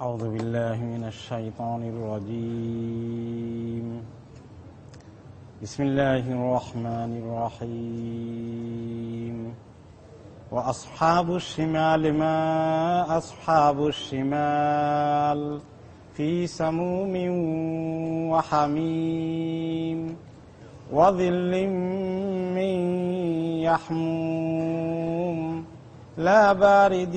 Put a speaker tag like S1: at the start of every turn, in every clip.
S1: أعوذ بالله من الشيطان الرجيم. بسم الله الرحمن الرحيم. وأصحاب الشمال ما أصحاب الشمال في سموم وحميم وظل من يحموم لا بارد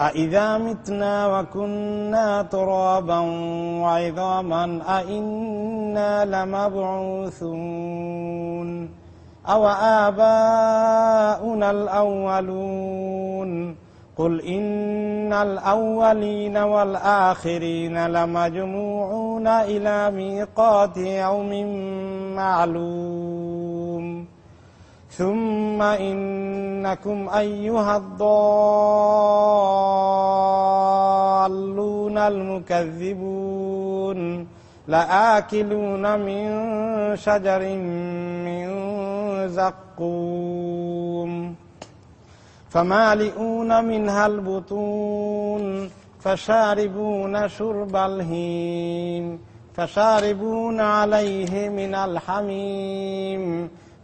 S1: أئذا متنا وكنا ترابا وعظاما أئنا لمبعوثون أو آباؤنا الأولون قل إن الأولين والآخرين لمجموعون إلى ميقات يوم معلوم ثم إنكم أيها الضالون المكذبون لآكلون من شجر من زقوم فمالئون منها البطون فشاربون شرب الهيم فشاربون عليه من الحميم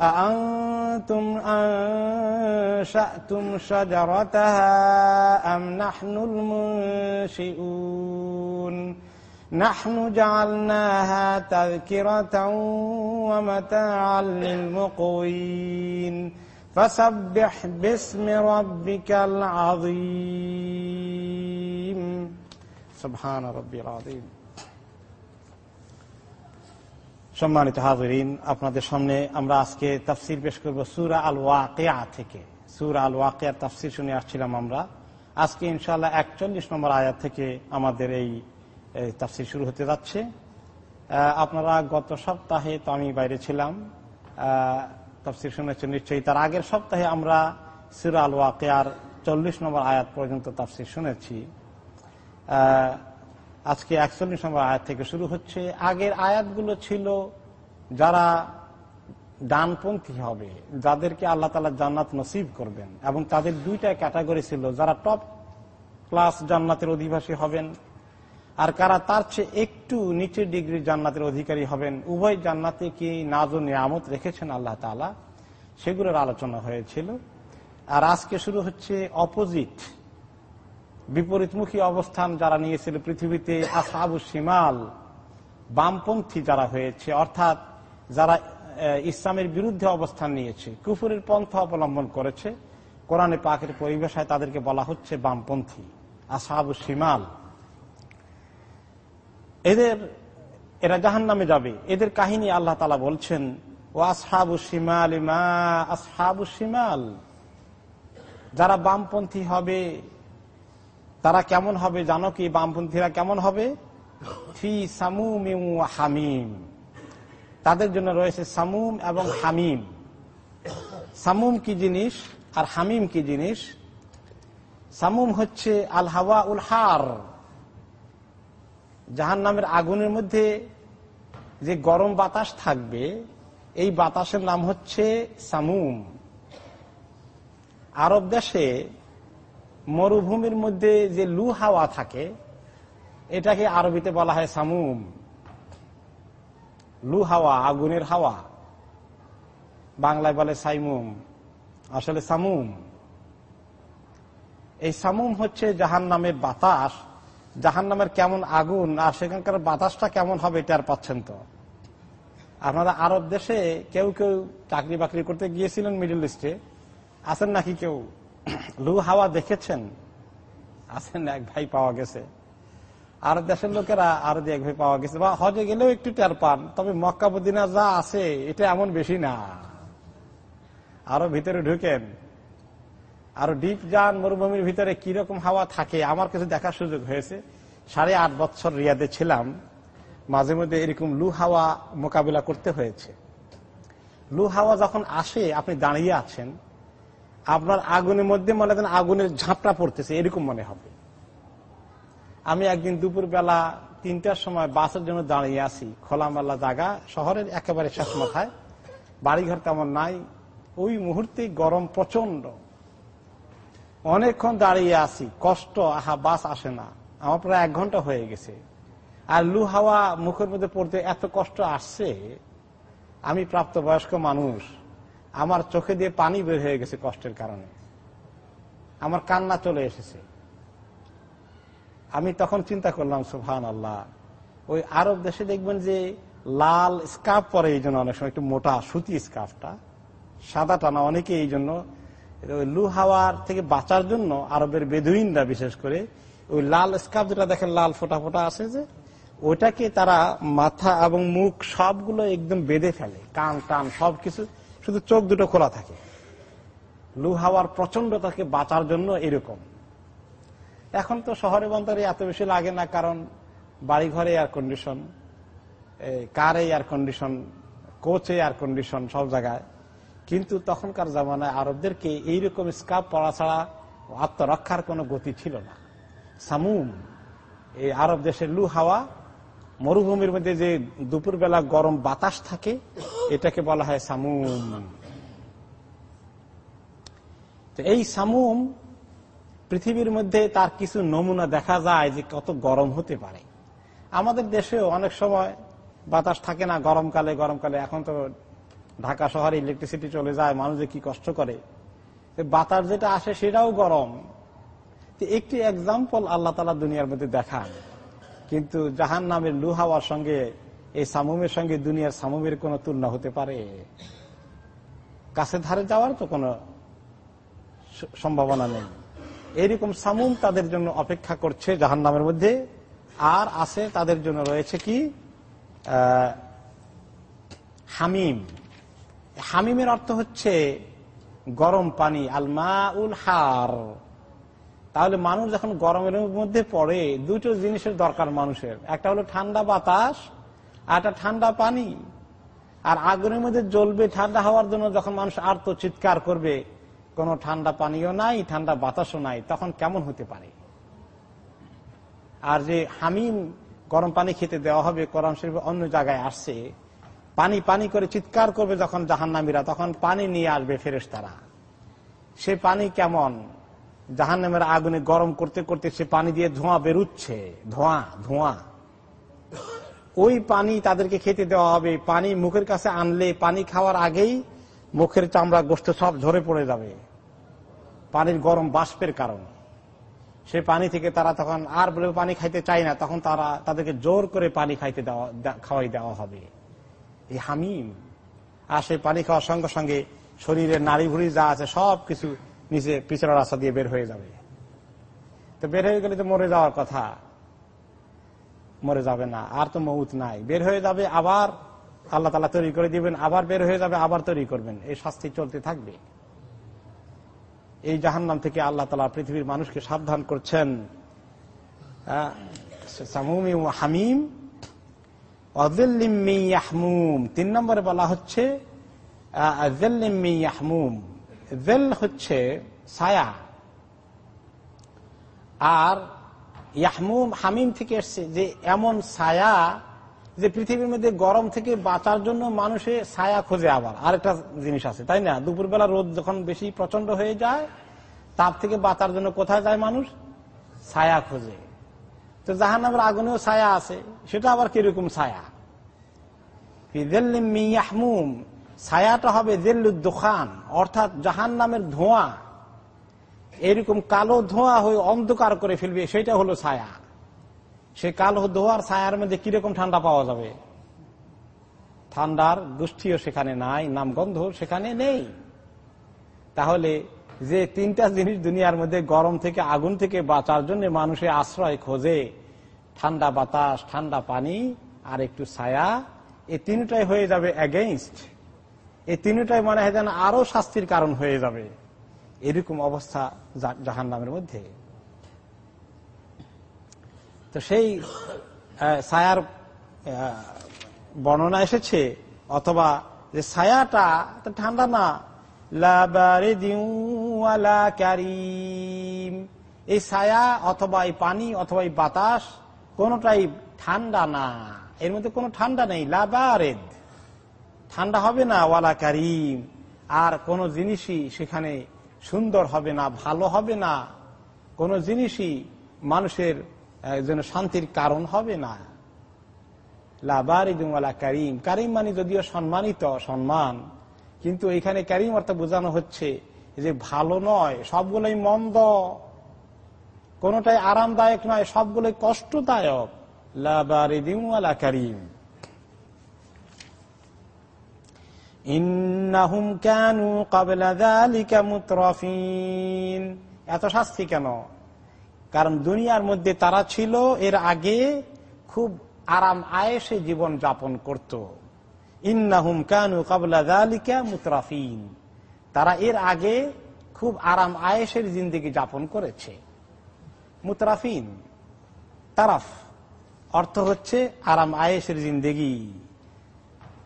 S1: أأنتم أنشأتم شجرتها أم نحن المنشئون؟ نحن جعلناها تذكرة ومتاعا للمقوين. فسبح باسم ربك العظيم. سبحان ربي العظيم. সম্মানিত হাজরিন, আপনাদের সামনে আমরা আজকে তাফসির পেশ করব সুরা আল ওয়াকিয়া থেকে। সুরা আল ওয়াকিয়ার তাফসির শুনে আসছিলাম আমরা। আজকে ইনশাল্লাহ একচল্লিশ নম্বর আয়াত থেকে আমাদের এই তাফসির শুরু হতে যাচ্ছে। আপনারা গত সপ্তাহে তো আমি বাইরে ছিলাম। তাফসির শুনেছেন নিশ্চয়ই। তার আগের সপ্তাহে আমরা সুরা আল ওয়াকিয়ার চল্লিশ নম্বর আয়াত পর্যন্ত তাফসির শুনেছি। আজকে একচল্লিশ নম্বর আয়াত থেকে শুরু হচ্ছে। আগের আয়াতগুলো ছিল যারা ডানপন্থী হবে, যাদেরকে আল্লাহ তালা জান্নাত নসিব করবেন এবং তাদের দুইটা ক্যাটাগরি ছিল, যারা টপ ক্লাস জান্নাতের অধিবাসী হবেন আর কারা তার চেয়ে একটু নিচের ডিগ্রির জান্নাতের অধিকারী হবেন। উভয় জান্নাতে কি নাজ নিয়ামত রেখেছেন আল্লাহ তালা সেগুলোর আলোচনা হয়েছিল। আর আজকে শুরু হচ্ছে অপোজিট বিপরীতমুখী অবস্থান যারা নিয়েছিল পৃথিবীতে আসাবু সিমাল বামপন্থী যারা হয়েছে, অর্থাৎ যারা ইসলামের বিরুদ্ধে অবস্থান নিয়েছে, কুফুরের পন্থা অবলম্বন করেছে, কোরআনে পাকের পরিবেশায় তাদেরকে বলা হচ্ছে বামপন্থী আসাবু সিমাল এদের, এরা জাহান নামে যাবে। এদের কাহিনী আল্লাহ তালা বলছেন, ও আসহাবু সিমাল ইমা আসহাবু সিমাল যারা বামপন্থী হবে তারা কেমন হবে জানো কি? বামপন্থীরা কেমন হবে? সামুম হামিম। তাদের জন্য রয়েছে সামুম এবং হামিম। সামুম কি জিনিস আর হামিম কি জিনিস? সামুম হচ্ছে আল হাওয়া উল হার। জাহান নামের আগুনের মধ্যে যে গরম বাতাস থাকবে, এই বাতাসের নাম হচ্ছে সামুম। আরব দেশে মরুভূমির মধ্যে যে লু হাওয়া থাকে, এটাকে আরবিতে বলা হয় সামুম। লু হাওয়া, আগুনের হাওয়া। বাংলায় বলে সাইমুম। আসলে সামুম। এই সামুম হচ্ছে জাহান নামের বাতাস। জাহান নামের কেমন আগুন আর সেখানকার বাতাসটা কেমন হবে এটা আর পাচ্ছেন তো আপনারা আরব দেশে কেউ কেউ চাকরি বাকরি করতে গিয়েছিলেন মিডল ইস্টে। আছেন নাকি কেউ? লু হাওয়া দেখেছেন? আছেন এক ভাই পাওয়া গেছে। আর দেশের লোকেরা আরও এক ভাই পাওয়া গেছে। বা হজে গেলেও একটু টের পান, তবে মক্কাবুদ্দিনা যা আছে, এটা এমন বেশি না। আরও ভিতরে ঢুকেন। আরও ডিপ যান, মরুভূমির ভিতরে কীরকম হাওয়া থাকে, আমার কাছে দেখার সুযোগ হয়েছে। সাড়ে আট বছর রিয়াদে ছিলাম। মাঝে মধ্যে এরকম লু হাওয়া মোকাবিলা করতে হয়েছে। লু হাওয়া যখন আসে, আপনি দাঁড়িয়ে আছেন আপনার আগুনের মধ্যে মনে করেন আগুনের ঝাঁপটা পড়তেছে, এরকম মনে হবে। আমি একদিন দুপুর বেলা তিনটার সময় বাসের জন্য দাঁড়িয়ে আছি, খোলামেলা জায়গা, শহরের একেবারে শেষ মাথায়। বাড়িঘর তেমন নাই। ওই মুহূর্তে গরম প্রচণ্ড অনেকক্ষণ দাঁড়িয়ে আছি, কষ্ট, আহা, বাস আসে না। আমার প্রায় এক ঘণ্টা হয়ে গেছে। আর লু হাওয়া মুখের মধ্যে পড়তে এত কষ্ট আসছে, আমি প্রাপ্তবয়স্ক মানুষ। আমার চোখে দিয়ে পানি বের হয়ে গেছে কষ্টের কারণে। আমার কান্না চলে এসেছে। আমি তখন চিন্তা করলাম সুফান আল্লাহ ওই আরব দেশে দেখবেন যে লাল স্কার্ফ পরে এই জন্য অনেক সময় একটু মোটা সুতি স্কার্ফটা, সাদা টানা অনেকে এই জন্য লু হাওয়ার থেকে বাঁচার জন্য আরবের বেদুইনরা বিশেষ করে ওই লাল স্কার্ফ যেটা দেখেন, লাল ফোটা ফোটা আছে যে, ওইটাকে তারা মাথা এবং মুখ সবগুলো একদম বেঁধে ফেলে, কান টান সবকিছু। শুধু চোখ দুটো খোলা থাকে। লু হাওয়ার প্রচন্ডতাকে বাঁচার জন্য এরকম। এখন তো শহরে বন্দরে এত বেশি লাগে না, কারণ বাড়ি ঘরে এয়ার কন্ডিশন কারে এয়ার কন্ডিশন কোচে এয়ার কন্ডিশন সব জায়গায়। কিন্তু তখনকার জামানায় আরবদেরকে এইরকম স্কাপ পড়া ছাড়া আত্মরক্ষার কোনো গতি ছিল না। সামুম, এই আরব দেশের লু হাওয়া মরুভূমির মধ্যে যে দুপুরবেলা গরম বাতাস থাকে, এটাকে বলা হয় সামুম। তো এই সামুম পৃথিবীর মধ্যে তার কিছু নমুনা দেখা যায় যে কত গরম হতে পারে। আমাদের দেশেও অনেক সময় বাতাস থাকে না, গরমকালে গরমকালে। এখন তো ঢাকা শহরে ইলেকট্রিসিটি চলে যায়, মানুষ কি কষ্ট করে। বাতাস যেটা আসে সেটাও গরম। একটি এক্সাম্পল আল্লাহ তালা দুনিয়ার মধ্যে দেখান। কিন্তু জাহান নামের লুহাওয়ার সঙ্গে, এই সামুমের সঙ্গে দুনিয়ার সামুমের কোন তুলনা হতে পারে? কাছে ধারে যাওয়ার তো কোনো সম্ভাবনা নেই। এরকম সামুম তাদের জন্য অপেক্ষা করছে জাহান নামের মধ্যে, আর আছে তাদের জন্য রয়েছে কি? হামিম। হামিমের অর্থ হচ্ছে গরম পানি আলমা উল হার তাহলে মানুষ যখন গরমের মধ্যে পড়ে, দুটো জিনিসের দরকার মানুষের। একটা হলো ঠান্ডা বাতাস, আর একটা ঠান্ডা পানি। আর আগুনের মধ্যে জ্বলবে ঠান্ডা হওয়ার জন্য যখন মানুষ আর তো চিৎকার করবে, কোনো ঠান্ডা পানিও নাই, ঠান্ডা বাতাসও নাই, তখন কেমন হতে পারে? আর যে হামিম গরম পানি খেতে দেওয়া হবে, কোরআন শরীফ অন্য জায়গায় আসছে, পানি পানি করে চিৎকার করবে যখন জাহান্নামীরা, তখন পানি নিয়ে আসবে ফেরেস তারা সে পানি কেমন? জাহান্নামের আগুনে গরম করতে করতে সে পানি দিয়ে ধোঁয়া বেরুচ্ছে। ধোঁয়া ধোঁয়া। ওই পানি তাদেরকে খেতে দেওয়া হবে। পানি মুখের কাছে আনলে, পানি খাওয়ার আগেই মুখের চামড়া গোষ্ঠ সব ঝরে পড়ে যাবে। পানির গরম বাষ্পের কারণে। সে পানি থেকে তারা তখন আর বলে পানি খাইতে চায় না, তখন তারা তাদেরকে জোর করে পানি খাইতে দেওয়া খাওয়াই দেওয়া হবে। এই হামিম। আর সেই পানি খাওয়ার সঙ্গে সঙ্গে শরীরের নারী ভুড়ি যা আছে সব কিছু নিচে পিছনের রাস্তা দিয়ে বের হয়ে যাবে। তো বের হয়ে গেলে তো মরে যাওয়ার কথা। মরে যাবে না, আর তো মৌত নাই। বের হয়ে যাবে, আবার আল্লাহ তালা তৈরি করে দিবেন, আবার বের হয়ে যাবে, আবার তৈরি করবেন। এই শাস্তি চলতে থাকবে। এই জাহান্নাম থেকে আল্লাহ তালা পৃথিবীর মানুষকে সাবধান করছেন। হামিম তিন নম্বরে বলা হচ্ছে হচ্ছে ছায়া। আর ইয়াহমুম, হামিম থেকে এসছে যে এমন ছায়া যে পৃথিবীর মধ্যে গরম থেকে বাঁচার জন্য মানুষে ছায়া খোঁজে আবার। আরেকটা জিনিস আছে, তাই না? দুপুরবেলা রোদ যখন বেশি প্রচণ্ড হয়ে যায় তাপ থেকে বাঁচার জন্য কোথায় যায় মানুষ? ছায়া খোঁজে। তো জাহান নামের আগুনেও ছায়া আছে, সেটা আবার কীরকম ছায়া? ছায়াটা হবে দোকান অর্থাৎ জাহান নামের ধোঁয়া। এরকম কালো ধোঁয়া হয়ে অন্ধকার করে ফেলবে, সেটা হলো ছায়া। সে কালো ধোঁয়ার ছায়ার মধ্যে কীরকম ঠান্ডা পাওয়া যাবে? ঠান্ডার গোষ্ঠীও সেখানে নাই, নামগন্ধ সেখানে নেই। তাহলে যে তিনটা জিনিস দুনিয়ার মধ্যে গরম থেকে আগুন থেকে বাঁচার জন্য মানুষের আশ্রয় খোঁজে, ঠান্ডা বাতাস, ঠান্ডা পানি আর একটু ছায়া এই তিনটাই হয়ে যাবে অ্যাগেইনস্ট এই তিনটাই মনে হয় যেন আরও শাস্তির কারণ হয়ে যাবে। এরকম অবস্থা জাহান নামের মধ্যে। তো সেই ছায়ার বর্ণনা এসেছে, অথবা যে ছায়াটা তো ঠান্ডা না। এই ছায়া অথবা এই পানি অথবা এই বাতাস কোনটাই ঠান্ডা না। এর মধ্যে কোনো ঠান্ডা নেই। লাবারেদ ঠান্ডা হবে না, ওয়ালা কারিম। আর কোন জিনিসই সেখানে সুন্দর হবে না, ভালো হবে না। কোন জিনিসই মানুষের যেন শান্তির কারণ হবে না। লাবারিদুমালা কারিম। কারিম মানে যদিও সম্মানিত, সম্মান। কিন্তু এখানে কারিম অর্থ বোঝানো হচ্ছে যে ভালো নয়, সবগুলোই মন্দ। কোনটাই আরামদায়ক নয়, সবগুলোই কষ্টদায়ক। লাবারিদিমালা কারিম। ইন্নাহুম কানু কাবলা মুতরাফিন। এত শাস্তি কেন? কারণ দুনিয়ার মধ্যে তারা ছিল, এর আগে খুব আরাম আয়েসে জীবন যাপন করত। ইন্নাহুম কানু কাবলা দালিকা মুতরাফিন। তারা এর আগে খুব আরাম আয়েসের জিন্দগি যাপন করেছে। মুতরাফিন, তারাফ, অর্থ হচ্ছে আরাম আয়েসের জিন্দগি।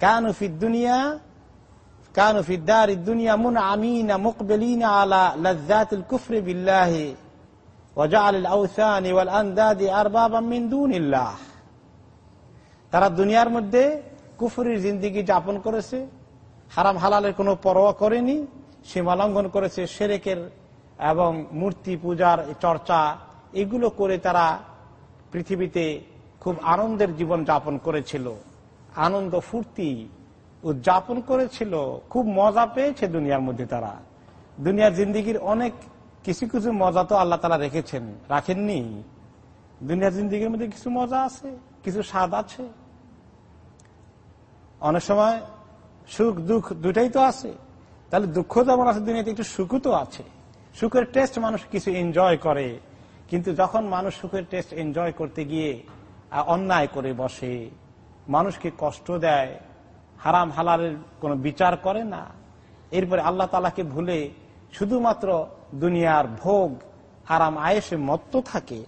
S1: কানুফিদ দুনিয়া কানুফিদ দার দুনিয়া মুন আমিনা মুকবেলিনা আলা লজ্জাতুল কুফরি বিল্লাহি তারা দুনিয়ার মধ্যে কুফুরির জিন্দিগি যাপন করেছে, হারাম হালালের কোনো পরোয়া করেনি সীমালঙ্ঘন করেছে, সেরেকের এবং মূর্তি পূজার চর্চা, এগুলো করে তারা পৃথিবীতে খুব আনন্দের জীবন যাপন করেছিল। আনন্দ ফুর্তি উদযাপন করেছিল, খুব মজা পেয়েছে দুনিয়ার মধ্যে তারা। দুনিয়ার জিন্দিগির অনেক কিছু কিছু মজা তো আল্লাহ তারা রেখেছেন, রাখেননি। দুনিয়ার জিন্দিগির মধ্যে কিছু মজা আছে, কিছু স্বাদ আছে। অনেক সময় সুখ, দুঃখ দুটাই তো আছে। তাহলে দুঃখ যেমন আছে, দুনিয়াতে একটু সুখও তো আছে। সুখের টেস্ট মানুষ কিছু এনজয় করে। কিন্তু যখন মানুষ সুখের টেস্ট এনজয় করতে গিয়ে অন্যায় করে বসে, মানুষকে কষ্ট দেয় হারাম হালালের কোনো বিচার করে না। এরপরে আল্লাহ তালাকে ভুলে শুধুমাত্র দুনিয়ার ভোগ আরাম আয়েসে মত্ত থাকে,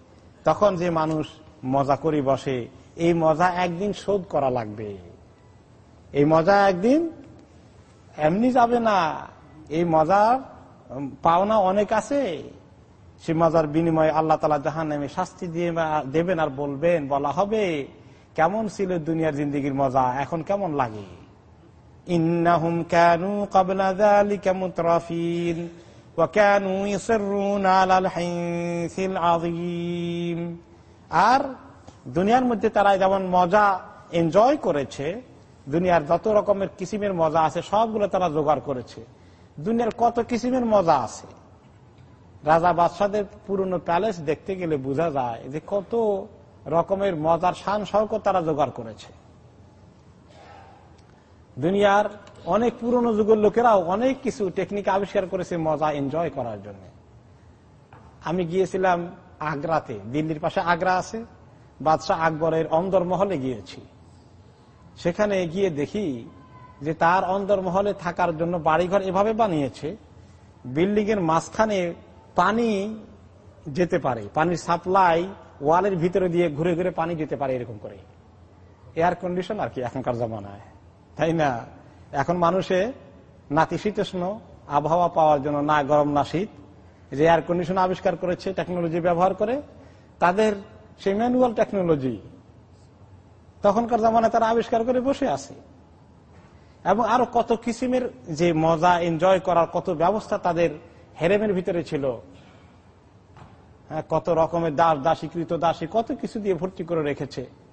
S1: তখন যে মানুষ মজা করে বসে, এই মজা একদিন শোধ করা লাগবে। এই মজা একদিন এমনি যাবে না। এই মজার পাওনা অনেক আছে। সে মজার বিনিময়ে আল্লাহ তালা জাহান নামে শাস্তি দিয়ে দেবেন আর বলবেন, বলা হবে, কেমন ছিল দুনিয়ার জিন্দিগির মজা? এখন কেমন লাগে? ইন্নাহুম কেন কাবলা কেমন তরফিন আর দুনিয়ার মধ্যে তারা যেমন মজা এনজয় করেছে, দুনিয়ার যত রকমের কিসিমের মজা আছে, সবগুলো তারা জোগাড় করেছে। দুনিয়ার কত কিসিমের মজা আছে? রাজা বাদশাদের পুরনো প্যালেস দেখতে গেলে বোঝা যায় যে কত রকমের মজার শান সহক তারা জোগাড় করেছে। দুনিয়ার অনেক পুরনো যুগের লোকেরাও অনেক কিছু টেকনিক আবিষ্কার করেছে, মজা এনজয় করার জন্য। আমি গিয়েছিলাম আগ্রাতে, দিল্লির পাশে আগ্রা আছে, বাদশাহ আকবরের অন্দরমহলে গিয়েছি। সেখানে গিয়ে দেখি যে তার অন্দরমহলে থাকার জন্য বাড়িঘর এভাবে বানিয়েছে বিল্ডিং এর মাঝখানে পানি যেতে পারে, পানির সাপ্লাই ওয়ালের ভিতরে দিয়ে ঘুরে ঘুরে পানি যেতে পারে এরকম করে। এয়ার কন্ডিশন আর কি এখনকার জমানায়। তাই না? এখন মানুষে নাতিশীতোষ্ণ আবহাওয়া পাওয়ার জন্য না গরম না শীত যে এয়ার কন্ডিশন আবিষ্কার করেছে টেকনোলজি ব্যবহার করে তাদের সেই ম্যানুয়াল টেকনোলজি তখনকার জামানায় তারা আবিষ্কার করে বসে আছে। এবং আরও কত কিসিমের যে মজা এনজয় করার কত ব্যবস্থা তাদের হেরেমের ভিতরে ছিল। হ্যাঁ, কত রকমের দাস দাসীকৃত দাসী কত কিছু দিয়ে ভর্তি করে রেখেছে।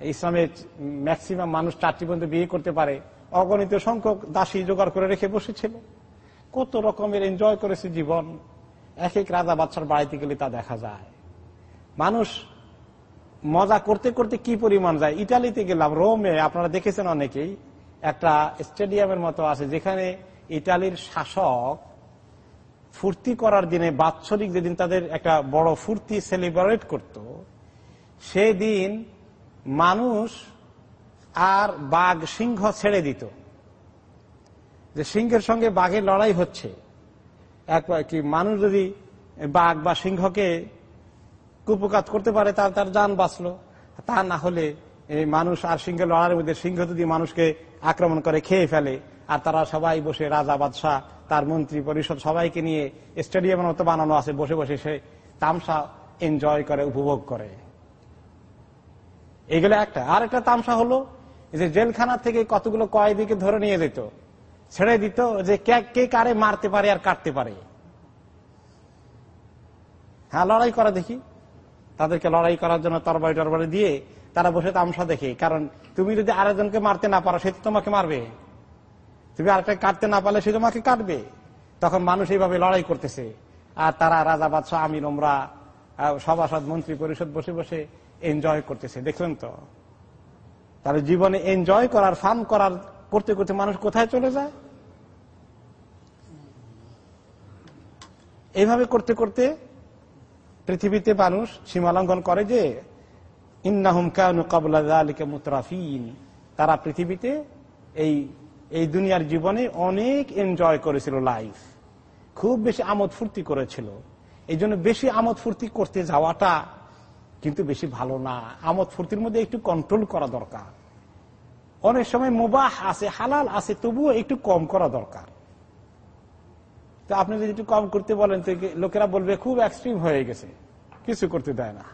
S1: ইসলামের ম্যাক্সিমাম মানুষ চারটি পর্যন্ত বিয়ে করতে পারে। অগণিত সংখ্যক দাসী জোগাড় করে রেখে বসেছিল। কত রকমের এনজয় করেছে জীবন। এক এক রাজা বাচ্চার বাড়িতে গেলে তা দেখা যায়। মানুষ মজা করতে করতে কি পরিমাণ যায়? ইটালিতে গেলাম, রোমে, আপনারা দেখেছেন অনেকেই। একটা স্টেডিয়ামের মতো আছে যেখানে ইটালির শাসক ফুর্তি করার দিনে, বাৎসরিক যেদিন তাদের একটা বড় ফুর্তি সেলিব্রেট করত, সেদিন মানুষ আর বাঘ সিংহ ছেড়ে দিত। যে সিংহের সঙ্গে বাঘের লড়াই হচ্ছে। এক কি মানুষ যদি বাঘ বা সিংহকে কুপকাত করতে পারে, তার তার যান বাঁচলো। তা না হলে এই মানুষ আর সিংহের লড়াইয়ের মধ্যে সিংহ যদি মানুষকে আক্রমণ করে, খেয়ে ফেলে, আর তারা সবাই বসে, রাজা, বাদশাহ, তার মন্ত্রী, পরিষদ সবাইকে নিয়ে স্টেডিয়ামের মতো বানানো আছে, বসে বসে সে তামসা এনজয় করে, উপভোগ করে। এগুলো একটা। আর একটা তামসা হলো যে জেলখানা থেকে কতগুলো কয়েদিকে ধরে নিয়ে যেত। ছেড়ে দিত যে কে কারে মারতে পারে আর কাটতে পারে। হ্যাঁ লড়াই করা দেখি। তাদেরকে লড়াই করার জন্য তরবারি টরবারি দিয়ে তারা বসে তামসা দেখে। কারণ তুমি যদি আরেকজনকে মারতে না পারো, সে তো তোমাকে মারবে। তুমি আরেকটা কাটতে না পারলে সে তোমাকে কাটবে। তখন মানুষ এইভাবে লড়াই করতেছে। আর তারা রাজা, বাদশাহ, আমির ওমরা সভাসদ, মন্ত্রী, পরিষদ বসে বসে এনজয় করতেছে দেখলেন তো। তাহলে জীবনে এনজয় করার ফান করার করতে করতে মানুষ কোথায় চলে যায়? এইভাবে করতে করতে পৃথিবীতে মানুষ সীমালঙ্ঘন করে যে, ইন্নাহুম কানু কাবলা মুতরাফিন। তারা পৃথিবীতে এই এই দুনিয়ার জীবনে অনেক এনজয় করেছিল লাইফ খুব বেশি আমোদ ফুর্তি করেছিল। এই জন্য বেশি আমোদ ফুর্তি করতে যাওয়াটা কিন্তু বেশি ভালো না। আমোদ ফুর্তির মধ্যে একটু কন্ট্রোল করা দরকার। অনেক সময় মুবাহ আছে, হালাল আছে, তবুও একটু কম করা দরকার। তো আপনি যদি একটু কম করতে বলেন, তো লোকেরা বলবে, খুব এক্সট্রিম হয়ে গেছে। কিছু করতে দেয় না।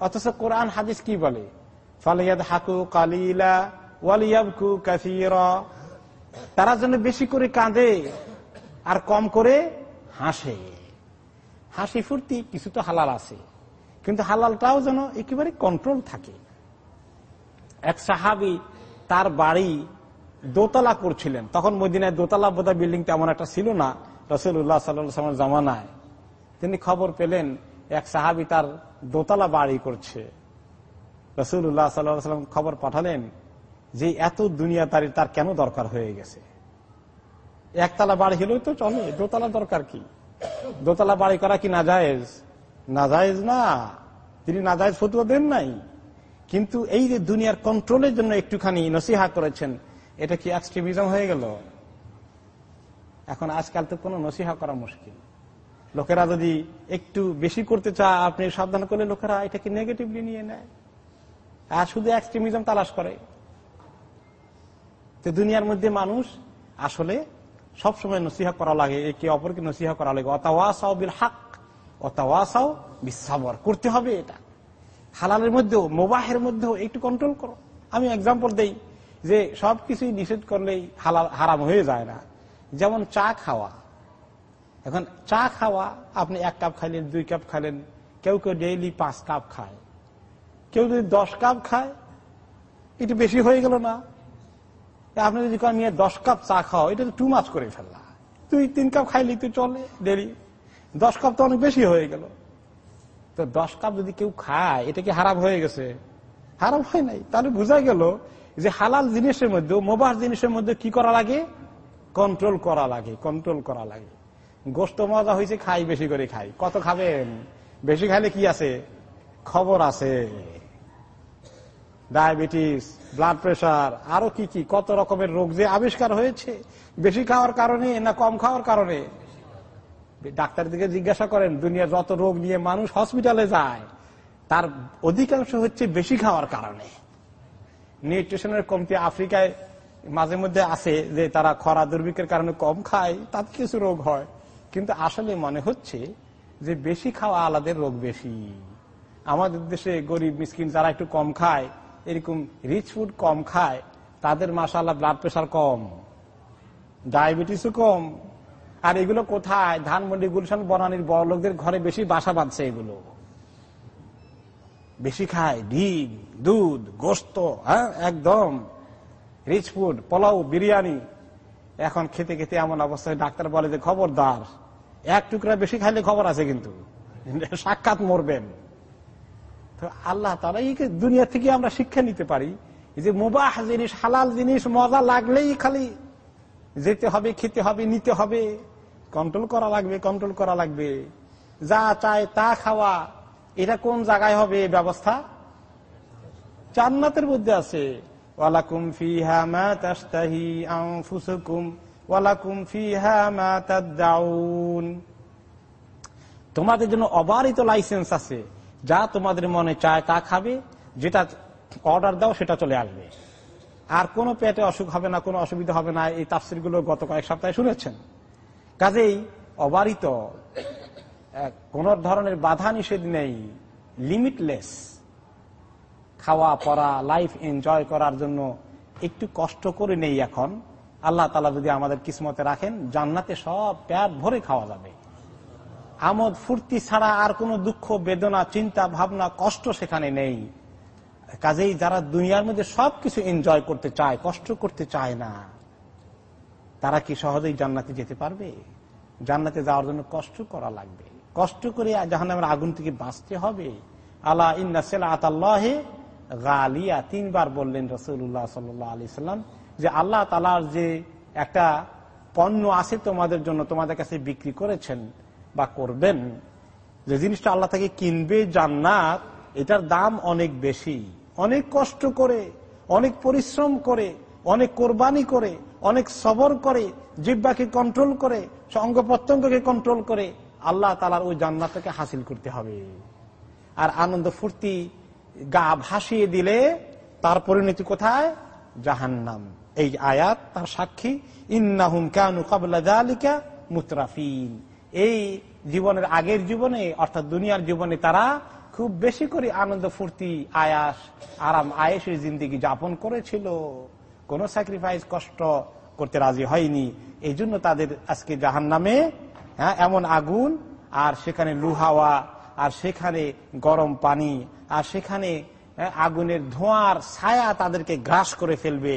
S1: অথচ কোরআন, হাদিস কি বলে? ফালিয়াদ হাকু কালিলা ওয়ালিয়াবকু কাসিরা। তারা যেন বেশি করে কাঁদে আর কম করে হাসে। হাসি ফুর্তি কিছু তো হালাল আছে। কিন্তু হালালটাও যেন একেবারে কন্ট্রোল থাকে। এক সাহাবি তার বাড়ি দোতলা করছিলেন। তখন মদিনায় দোতলা বোধা বিল্ডিং তেমন একটা ছিল না রসুল্লাহ সাল্লামের জামানায়। তিনি খবর পেলেন, এক সাহাবি তার দোতলা বাড়ি করছে। রসুল্লাহ সাল্লাম খবর পাঠালেন যে এত দুনিয়াদারি তার কেন দরকার হয়ে গেছে? একতলা বাড়ি হলেও তো চলে, দোতলা দরকার কি? দোতলা বাড়ি করা কি নাজায়েজ? নাজায়েজ না। তিনি নাজায়েজ ফতুয়া দেন নাই। কিন্তু এই যে দুনিয়ার কন্ট্রোলের জন্য একটুখানি নসিহা করেছেন, এটা কি এক্সট্রিমিজম হয়ে গেল? এখন আজকাল তো কোনো নসিহা করা মুশকিল। লোকেরা যদি একটু বেশি করতে চায়, আপনি সাবধান করলে লোকেরা এটাকে নেগেটিভলি নিয়ে নেয়? আর শুধু এক্সট্রিমিজম তালাশ করে। তো দুনিয়ার মধ্যে মানুষ আসলে সবসময় নসিহা করা লাগে, একে অপরকে নসিহা করা লাগে। অতাওয়াসাও বিল হাক অতাওয়াসাও বিশ্বাবর করতে হবে এটা। হালালের মধ্যেও, মোবাহের মধ্যেও একটু কন্ট্রোল করো। আমি এক্সাম্পল দেই যে সবকিছুই নিষেধ করলেই হালাল, হারাম হয়ে যায় না। যেমন চা খাওয়া। এখন চা খাওয়া, আপনি এক কাপ খাইলেন, দুই কাপ খাইলেন, কেউ কেউ ডেইলি পাঁচ কাপ খায়। কেউ যদি দশ কাপ খায়, একটু বেশি হয়ে গেল না। আপনি যদি নিয়ে দশ কাপ চা খাও, এটা তো টু মাছ করে ফেললা। তুই তিন কাপ খাইলি, তুই চলে, দেরি। দশ কাপ তো অনেক বেশি হয়ে গেল। তো দশ কাপ যদি কেউ খায়, এটা কি হারাম হয়ে গেছে? হারাম হয় নাই। তাহলে বোঝা গেল যে হালাল জিনিসের মধ্যে মোবাহ জিনিসের মধ্যে কি করা লাগে? কন্ট্রোল করা লাগে কন্ট্রোল করা লাগে। গোস্ত মজা হয়েছে খাই, বেশি করে খাই। কত খাবেন? বেশি খাইলে কি আছে? খবর আছে। ডায়াবেটিস ব্লাড প্রেশার আরও কি কি, কত রকমের রোগ যে আবিষ্কার হয়েছে, বেশি খাওয়ার কারণে না কম খাওয়ার কারণে? ডাক্তার দিকে জিজ্ঞাসা করেন, দুনিয়ার যত রোগ নিয়ে মানুষ হসপিটালে যায়, তার অধিকাংশ হচ্ছে বেশি খাওয়ার কারণে। নিউট্রিশনের কমতি আফ্রিকায় মাঝে মধ্যে আছে যে তারা খরা দুর্ভিক্ষের কারণে কম খায়, তাতে কিছু রোগ হয়। কিন্তু আসলে মনে হচ্ছে যে বেশি খাওয়া আলাদের রোগ বেশি। আমাদের দেশে গরিব, মিসকিন, যারা একটু কম খায় এরকম রিচ ফুড কম খায়, তাদের মাসাল্লাহ ব্লাড প্রেশার কম ডায়াবেটিসও কম। আর এগুলো কোথায়? ধানমন্ডি, গুলশান বনানির বড় লোকদের ঘরে বেশি বাসা বাঁধছে এগুলো। বেশি খায়, ডিম, দুধ, গোস্ত হ্যাঁ একদম। Rich food pulao, biryani. এখন খেতে খেতে এমন অবস্থায় ডাক্তার বলে যে, খবরদার, এক টুকরা বেশি খাইলে খবর আছে কিন্তু। সাক্ষাৎ মরবেন। তো আল্লাহ এই দুনিয়া থেকে আমরা শিক্ষা নিতে পারি যে মুবাহ জিনিস, হালাল জিনিস, মজা লাগলেই খালি যেতে হবে, খেতে হবে, নিতে হবে। কন্ট্রোল করা লাগবে কন্ট্রোল করা লাগবে। যা চায় তা খাওয়া, এটা কোন জায়গায় হবে ব্যবস্থা? জান্নাতের মধ্যে আছে। ওয়ালাকুম ফিহা মা তাস্তাহি আনফুসুকুম তোমাদের জন্য অবারিত লাইসেন্স আছে। যা তোমাদের মনে চায় তা খাবে, যেটা অর্ডার দাও সেটা চলে আসবে। আর কোনো পেটে অসুখ হবে না, কোনো অসুবিধা হবে না, এই তাফসিরগুলো গত কয়েক সপ্তাহে শুনেছেন। কাজেই অবারিত কোন ধরনের বাধা নিষেধ নেই লিমিটলেস খাওয়া, পড়া লাইফ এনজয় করার জন্য একটু কষ্ট করে নেই এখন। আল্লাহ তালা যদি আমাদের কিসমতে রাখেন, জান্নাতে সব প্যাট ভরে খাওয়া যাবে। আমোদ, ফুর্তি ছাড়া আর কোনো দুঃখ, বেদনা, চিন্তা, ভাবনা, কষ্ট সেখানে নেই। কাজেই যারা দুনিয়ার মধ্যে সবকিছু এনজয় করতে চায়, কষ্ট করতে চায় না, তারা কি সহজেই জান্নাতে যেতে পারবে? জান্নাতে যাওয়ার জন্য কষ্ট করা লাগবে। কষ্ট করে জাহান্নামের আগুন থেকে বাঁচতে হবে। আল্লাহ ইন্নাসে গালিয়া। তিনবার বললেন রসুল্লাহ সাল্লাহ আলি সাল্লাম যে আল্লাহ তালার যে একটা পণ্য আছে তোমাদের জন্য, তোমাদের কাছে বিক্রি করেছেন বা করবেন, যে জিনিসটা আল্লাহ থেকে কিনবে জান্নাত, এটার দাম অনেক বেশি। অনেক কষ্ট করে, অনেক পরিশ্রম করে, অনেক কোরবানি করে, অনেক সবর করে জিব্বাকে কন্ট্রোল করে অঙ্গ প্রত্যঙ্গকে কন্ট্রোল করে, আল্লাহ তালার ওই জান্নাতকে হাসিল করতে হবে। আর আনন্দ ফুর্তি গা ভাসিয়ে দিলে তার পরিণতি কোথায়? জাহান্নাম। এই আয়াত তার সাক্ষী, ইন্নাহুম কানু কাবলা মুতরাফিন। এই জীবনের আগের জীবনে, অর্থাৎ দুনিয়ার জীবনে তারা খুব বেশি করে আনন্দ, ফুর্তি, আয়াস, আরাম, আয়েসের জিন্দিগি যাপন করেছিল। কোন স্যাক্রিফাইস কষ্ট করতে রাজি হয়নি। এই জন্য তাদের আজকে জাহান নামে হ্যাঁ এমন আগুন, আর সেখানে লুহাওয়া আর সেখানে গরম পানি, আর সেখানে আগুনের ধোঁয়ার ছায়া তাদেরকে গ্রাস করে ফেলবে,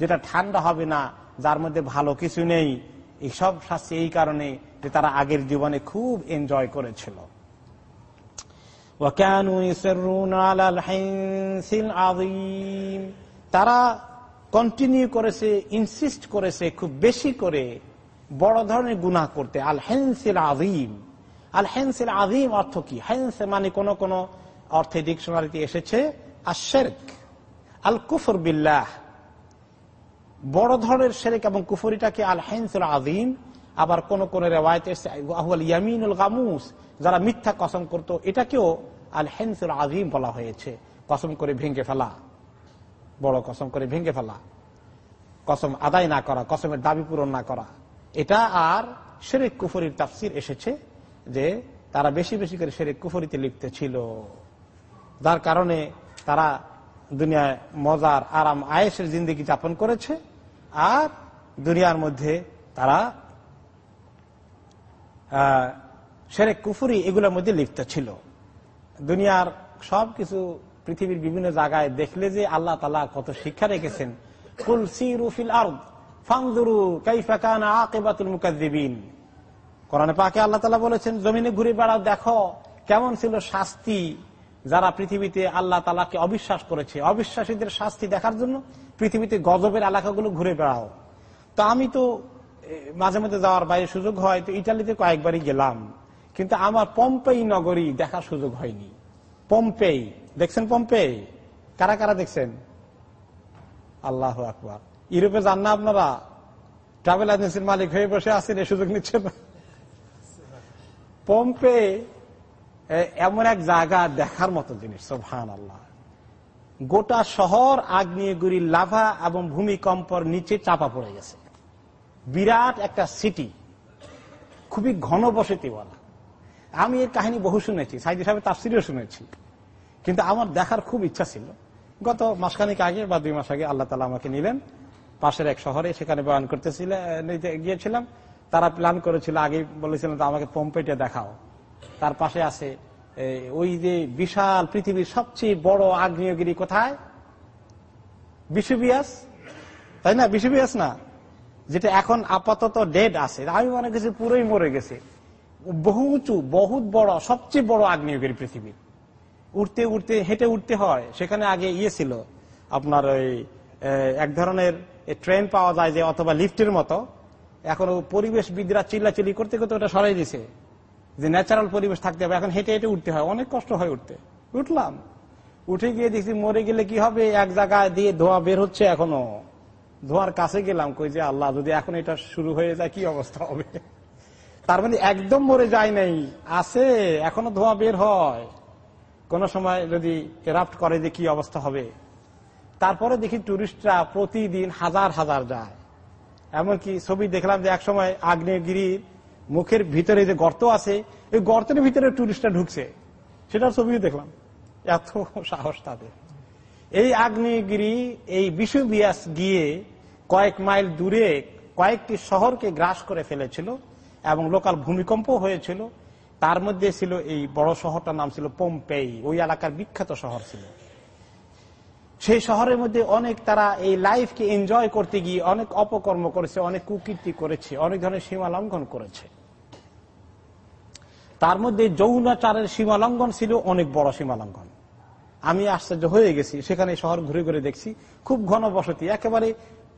S1: যেটা ঠান্ডা হবে না, যার মধ্যে ভালো কিছু নেই। এইসব শাস্তি এই কারণে যে তারা আগের জীবনে খুব এনজয় করেছিল। তারা কন্টিনিউ করেছে ইনসিস্ট করেছে খুব বেশি করে বড় ধরনের গুনাহ করতে। আল হেন্সিল আদিম আল হেন্সিল আজিম অর্থ কি? হেন্স মানে কোন কোন অর্থে ডিকশনারিতে এসেছে আশেরক আল কুফর বিল্লাহ। বড় ধরনের শেরেক এবং কুফরিটাকে আল হেন্সুল আদিম আবার কোন কোন রেওয়ায়ত ইয়ামিনুল গামুস, যারা মিথ্যা কসম করত, এটাকেও আল হেন্সুল আদিম বলা হয়েছে। কসম করে ভেঙে ফেলা। বড় কসম করে ভেঙে ফেলা। কসম আদায় না করা, কসমের দাবি পূরণ না করা। এটা আর শেরেক কুফরির তাফসির এসেছে যে তারা বেশি বেশি করে শেরেক কুফরিতে লিপ্ত ছিল। যার কারণে তারা দুনিয়ায় মজার, আরাম আয়েসের জিন্দগি যাপন করেছে। আর দুনিয়ার মধ্যে তারা সেরে কুফুরি এগুলোর মধ্যে লিপ্ত ছিল। দুনিয়ার সব কিছু পৃথিবীর বিভিন্ন জায়গায় দেখলে যে আল্লাহ তালা কত শিক্ষা রেখেছেন। কোরআনে পাকে আল্লাহ তালা বলেছেন, জমিনে ঘুরে বেড়াও, দেখো কেমন ছিল শাস্তি যারা পৃথিবীতে আল্লাহ তালাকে অবিশ্বাস করেছে, অবিশ্বাসীদের শাস্তি দেখার জন্য পৃথিবীতে গজবের এলাকাগুলো ঘুরে বেড়াও। তো আমি তো মাঝে মাঝে যাওয়ার বাইরে সুযোগ হয়, তো ইটালিতে কয়েকবারই গেলাম। কিন্তু আমার পম্পেই নগরী দেখার সুযোগ হয়নি। পম্পেই। দেখছেন পম্পেই? কারা কারা দেখছেন? আল্লাহ আকবার। ইউরোপে যান না আপনারা? ট্রাভেল এজেন্সির মালিক হয়ে বসে আছেন এই সুযোগ নিচ্ছেন পম্পে এমন এক জায়গা দেখার মতো জিনিস সোভান আল্লাহ গোটা শহর আগ্নেয়গুড়ি লাভা এবং ভূমিকম্পর নিচে চাপা পড়ে গেছে। বিরাট একটা সিটি, খুবই ঘন বসতিওয়ালা আমি এর কাহিনী বহু শুনেছি, সাইদি সাহেব তাফসিরিও শুনেছি। কিন্তু আমার দেখার খুব ইচ্ছা ছিল। গত মাসখানিক আগে বা দুই মাস আগে আল্লাহ তালা আমাকে নিলেন, পাশের এক শহরে সেখানে বয়ান করতেছিল গিয়েছিলাম। তারা প্ল্যান করেছিল আগে বলেছিলেন আমাকে পম্পেটে দেখাও। তার পাশে আছে ওই যে বিশাল পৃথিবীর সবচেয়ে বড় আগ্নেয়গিরি কোথায়? বিশ্ববিয়াস তাই না? বিশ্ববিয়াস না? যেটা এখন আপাতত ডেড আছে। আমি মনে করছি পুরোই মরে গেছে। বহু উঁচু, বহুত বড়, সবচেয়ে বড় আগ্নেয়গিরি পৃথিবীর। উঠতে উঠতে হেঁটে উঠতে হয়। সেখানে আগে ইয়ে ছিল, আপনার ওই এক ধরনের ট্রেন পাওয়া যায় যে, অথবা লিফটের মতো। এখন পরিবেশবিদরা চিল্লাচিল্লি করতে করতে ওটা সরাই দিছে। যে ন্যাচারাল পরিবেশ থাকতে হবে। এখন হেঁটে হেঁটে উঠতে হয়, অনেক কষ্ট হয় উঠতে। উঠলাম। উঠে গিয়ে দেখছি মরে গেলে কি হবে? এক জায়গায় দিয়ে ধোয়া বের হচ্ছে এখনও। ধোয়ার কাছে গেলাম, কই যে আল্লাহ, যদি এখন এটা শুরু হয়ে যায়, কি অবস্থা হবে? তার মানে একদম মরে যায় নাই। আছে, এখনও ধোয়া বের হয়। কোন সময় যদি এরাপ্ট করে যে কি অবস্থা হবে। তারপরে দেখি টুরিস্টরা প্রতিদিন হাজার হাজার যায়। এমনকি ছবি দেখলাম যে এক সময় আগ্নেয়গিরির মুখের ভিতরে যে গর্ত আছে ওই গর্তের ভিতরে টুরিস্টরা ঢুকছে। সেটার ছবিও দেখলাম। এত সাহস তাদের। এই আগ্নেয়গিরি, এই বিশ্ববিয়াস গিয়ে কয়েক মাইল দূরে কয়েকটি শহরকে গ্রাস করে ফেলেছিল এবং লোকাল ভূমিকম্প হয়েছিল। তার মধ্যে ছিল এই বড় শহরটার নাম ছিল পম্পেই ওই এলাকার বিখ্যাত শহর ছিল। সেই শহরের মধ্যে অনেক তারা এই লাইফকে এনজয় করতে গিয়ে অনেক অপকর্ম করেছে, অনেক কুকীর্তি করেছে, অনেক ধরনের সীমা লঙ্ঘন করেছে। তার মধ্যে যৌনাচারের সীমা লঙ্ঘন ছিল, অনেক বড় সীমা লঙ্ঘন। আমি আশ্চর্য হয়ে গেছি। সেখানে শহর ঘুরে ঘুরে দেখছি। খুব ঘন বসতি। একেবারে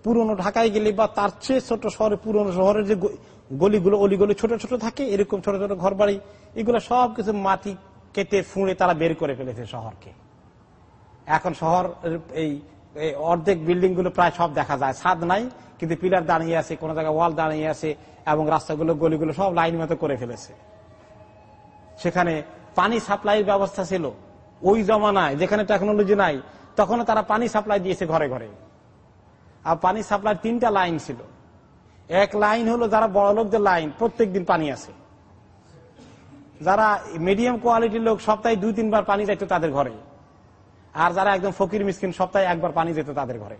S1: পুরনো ঢাকায় গেলে বা তার চেয়ে ছোট শহরে, পুরনো শহরের যে গলিগুলো, অলিগুলো ছোট ছোট থাকে, এরকম ছোট ছোট ঘর বাড়ি এগুলো সব কিছু মাটি কেটে ফুঁড়ে তারা বের করে ফেলেছে শহরকে। এখন শহর, এই অর্ধেক বিল্ডিংগুলো প্রায় সব দেখা যায়। ছাদ নাই, কিন্তু পিলার দাঁড়িয়ে আছে, কোন জায়গায় ওয়াল দাঁড়িয়ে আছে, এবং রাস্তাগুলো, গলিগুলো সব লাইন মতো করে ফেলেছে। সেখানে পানি সাপ্লাইয়ের ব্যবস্থা ছিল। ওই জমানায় যেখানে টেকনোলজি নাই তখন তারা পানি সাপ্লাই দিয়েছে ঘরে ঘরে। আর পানি সাপ্লাই তিনটা লাইন ছিল। এক লাইন হলো যারা বড় লোকদের লাইন প্রত্যেক দিন পানি আছে যারা মিডিয়াম কোয়ালিটির লোক সপ্তাহে দুই, তিনবার পানি যাইতো তাদের ঘরে। আর যারা একদম ফকির মিসকিন, সপ্তাহে একবার পানি যেত তাদের ঘরে।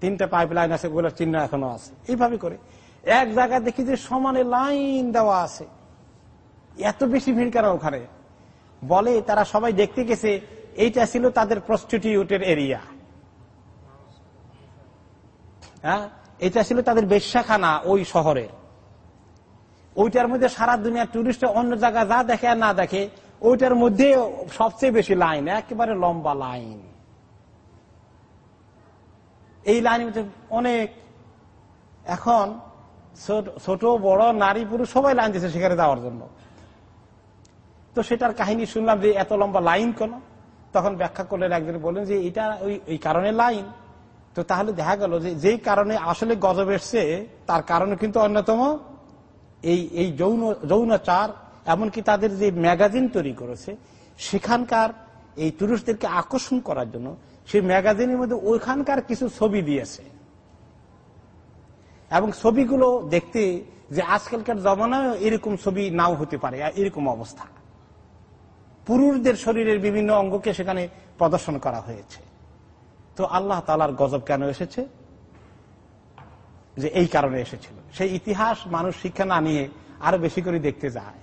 S1: তিনটা পাইপ লাইন আছে, ওগুলোর চিহ্ন এখনও আছে। এইভাবে করে। এক জায়গায় দেখি যে সমানে লাইন দেওয়া আছে। এত বেশি ভিড় কেন ওখানে? বলে, তারা সবাই দেখতে গেছে, এইটা ছিল তাদের প্রস্টিটিউটের এরিয়া হ্যাঁ? এটা ছিল তাদের বেশ্যাখানা ওই শহরে। ওইটার মধ্যে সারা দুনিয়া টুরিস্ট অন্য জায়গায় যা দেখে আর না দেখে, ওইটার মধ্যে সবচেয়ে বেশি লাইন, একেবারে লম্বা লাইন। এই মধ্যে অনেক, এখন ছোট বড়, নারী, পুরুষ সবাই লাইন দিচ্ছে সেখানে যাওয়ার জন্য। তো সেটার কাহিনী শুনলাম যে এত লম্বা লাইন কেন? তখন ব্যাখ্যা করলেন একজন, বললেন যে এটা ওই ওই কারণে লাইন। তো তাহলে দেখা গেল যে যেই কারণে আসলে গজব এসছে, তার কারণে কিন্তু অন্যতম এই এই যৌন, যৌনাচার, এমনকি তাদের যে ম্যাগাজিন তৈরি করেছে, সেখানকার এই টুরিস্টদেরকে আকর্ষণ করার জন্য সেই ম্যাগাজিনের মধ্যে ওইখানকার কিছু ছবি দিয়েছে। এবং ছবিগুলো দেখতে যে আজকালকার জমানায় এরকম ছবি নাও হতে পারে, এরকম অবস্থা। পুরুষদের শরীরের বিভিন্ন অঙ্গকে সেখানে প্রদর্শন করা হয়েছে। তো আল্লাহ তালার গজব কেন এসেছে? যে এই কারণে এসেছিল। সেই ইতিহাস মানুষ শিক্ষা না নিয়ে আরও বেশি করে দেখতে যায়।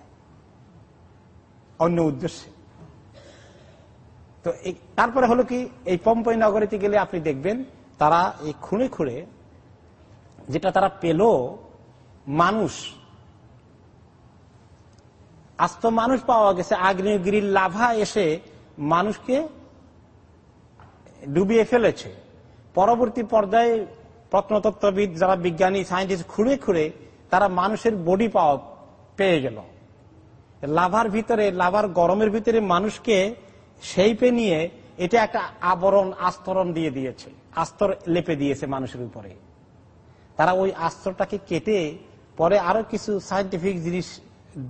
S1: অন্য উদ্দেশ্যে। তো তারপরে হলো কি, এই পম্পই নগরীতে গেলে আপনি দেখবেন, তারা এই খুঁড়ে খুঁড়ে যেটা তারা পেল, মানুষ আস্ত মানুষ পাওয়া গেছে, আগ্নেয়গিরির লাভা এসে মানুষকে ডুবিয়ে ফেলেছে। পরবর্তী পর্যায়ে প্রত্নতত্ত্ববিদ, যারা বিজ্ঞানী, সায়েন্টিস্ট, খুঁড়ে খুঁড়ে তারা মানুষের বডি পাওয়া পেয়ে গেল। লাভার ভিতরে, লাভার গরমের ভিতরে মানুষকে সেইপে নিয়ে এটা একটা আবরণ, আস্তরণ দিয়ে দিয়েছে। আস্তর লেপে দিয়েছে মানুষের উপরে। তারা ওই আস্তরটাকে কেটে পরে আরও কিছু সাইন্টিফিক জিনিস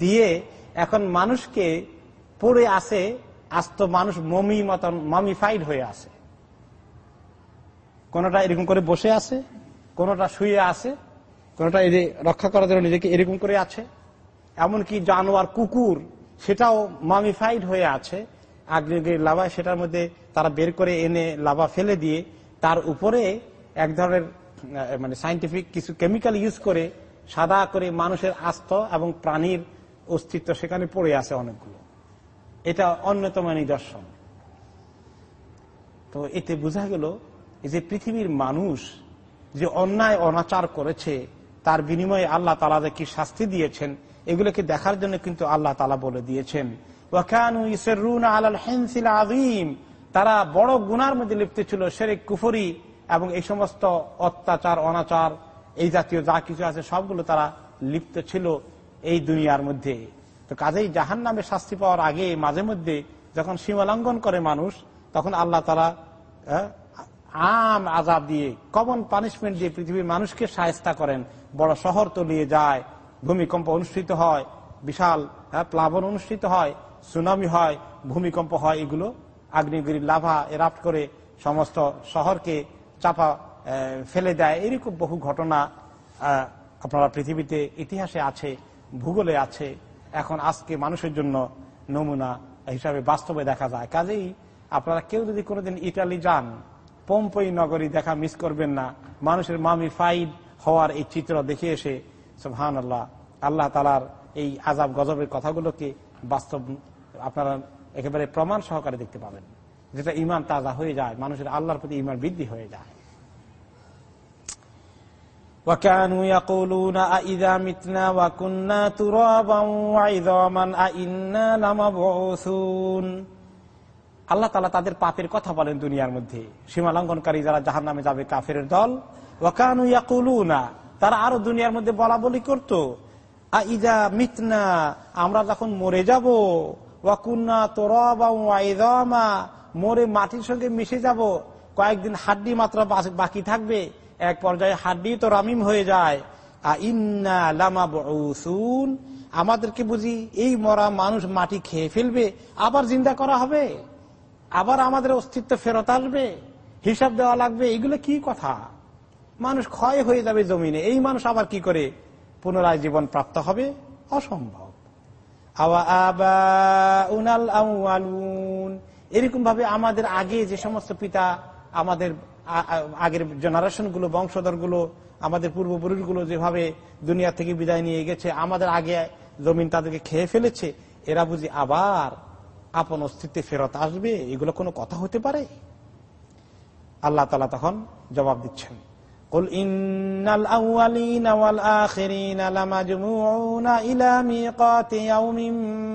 S1: দিয়ে এখন মানুষকে পড়ে আসে আস্ত মানুষ মমি মতন মামিফাইড হয়ে আছে। কোনটা এরকম করে বসে আছে, কোনটা শুয়ে আছে, কোনটা রক্ষা করার জন্য নিজেকে এরকম করে আছে। এমনকি জানোয়ার, কুকুর, সেটাও মামিফাইড হয়ে আছে। আগ্নেয়গির, লাভা, সেটার মধ্যে তারা বের করে এনে লাভা ফেলে দিয়ে তার উপরে এক ধরনের মানে সাইন্টিফিক কিছু কেমিক্যাল ইউজ করে সাদা করে মানুষের আস্ত এবং প্রাণীর অস্তিত্ব সেখানে পড়ে আছে অনেকগুলো। এটা অন্যতম নিদর্শন। তো এতে বোঝা গেল যে পৃথিবীর মানুষ যে অন্যায় অনাচার করেছে, তার বিনিময়ে আল্লাহ তালা কি শাস্তি দিয়েছেন, এগুলোকে দেখার জন্য কিন্তু আল্লাহ তালা বলে দিয়েছেন। আদিম তারা বড় গুনার মধ্যে লিপ্ত ছিল, শেরেক, কুফরি এবং এই সমস্ত অত্যাচার, অনাচার, এই জাতীয় যা কিছু আছে সবগুলো তারা লিপ্ত ছিল। এই দুনিয়ার মধ্যে। তো কাজেই জাহান নামে শাস্তি পাওয়ার আগে, মাঝে মধ্যে যখন সীমালঙ্ঘন করে মানুষ, তখন আল্লাহ তারা আম আজাব দিয়ে কমন পানিশমেন্ট দিয়ে পৃথিবীর মানুষকে সায়স্তা করেন। বড় শহর তলিয়ে যায়, ভূমিকম্প অনুষ্ঠিত হয়, বিশাল প্লাবন অনুষ্ঠিত হয়, সুনামি হয়, ভূমিকম্প হয়, এগুলো আগ্নেয়গিরির লাভা এরাপ্ট করে সমস্ত শহরকে চাপা ফেলে দেয়। এরকম বহু ঘটনা আপনারা পৃথিবীতে ইতিহাসে আছে। ভূগোলে আছে। এখন আজকে মানুষের জন্য নমুনা হিসাবে বাস্তবে দেখা যায়। কাজেই আপনারা কেউ যদি কোনোদিন ইটালি যান, পম্পই নগরী দেখা মিস করবেন না। মানুষের মামি ফাইড হওয়ার এই চিত্র দেখে এসে সুহান আল্লাহ আল্লাহ তালার এই আজাব গজবের কথাগুলোকে বাস্তব আপনারা একেবারে প্রমাণ সহকারে দেখতে পাবেন। যেটা ইমান তাজা হয়ে যায়, মানুষের আল্লাহর প্রতি ইমান বৃদ্ধি হয়ে যায়। وكانوا يقولون أئذا متنا وكنا ترابا وعظاما أئنا لمبعوثون আল্লাহ তালা তাদের পাপের কথা বলেন দুনিয়ার মধ্যে সীমা লঙ্ঘনকারী যারা জাহান নামে যাবে কাফের দল ওয়াকানু ইয়াকুলুনা তারা আরো দুনিয়ার মধ্যে বলা বলি করতো ইদা মিতনা আমরা যখন মরে যাব ওয়াকুন্না তোরবা মরে মাটির সঙ্গে মিশে যাব কয়েকদিন হাড্ডি মাত্র বাকি থাকবে এক পর্যায়ে হাড্ডি তো রামিম হয়ে যায়। ইন্না লামা বসুন আমাদেরকে বুঝি এই মরা মানুষ মাটি খেয়ে ফেলবে, আবার জিন্দা করা হবে? আবার আমাদের অস্তিত্ব ফেরত আসবে? হিসাব দেওয়া লাগবে? এগুলো কি কথা? মানুষ ক্ষয় হয়ে যাবে জমিনে, এই মানুষ আবার কি করে? পুনরায় জীবন প্রাপ্ত হবে? অসম্ভব। এরকম ভাবে আমাদের আগে যে সমস্ত পিতা আমাদের আগের জেনারেশন গুলো বংশধর গুলো আমাদের পূর্বপুরুষ গুলো যেভাবে দুনিয়া থেকে বিদায় নিয়ে গেছে আমাদের আগে জমিন তাদেরকে খেয়ে ফেলেছে এরা বুঝি আবার আপন অস্তিত্বে ফেরত আসবে এগুলো কোনো কথা হতে পারে আল্লাহ তালা তখন জবাব দিচ্ছেন قل إن الأولين والآخرين لمجموعون إلى ميقات يوم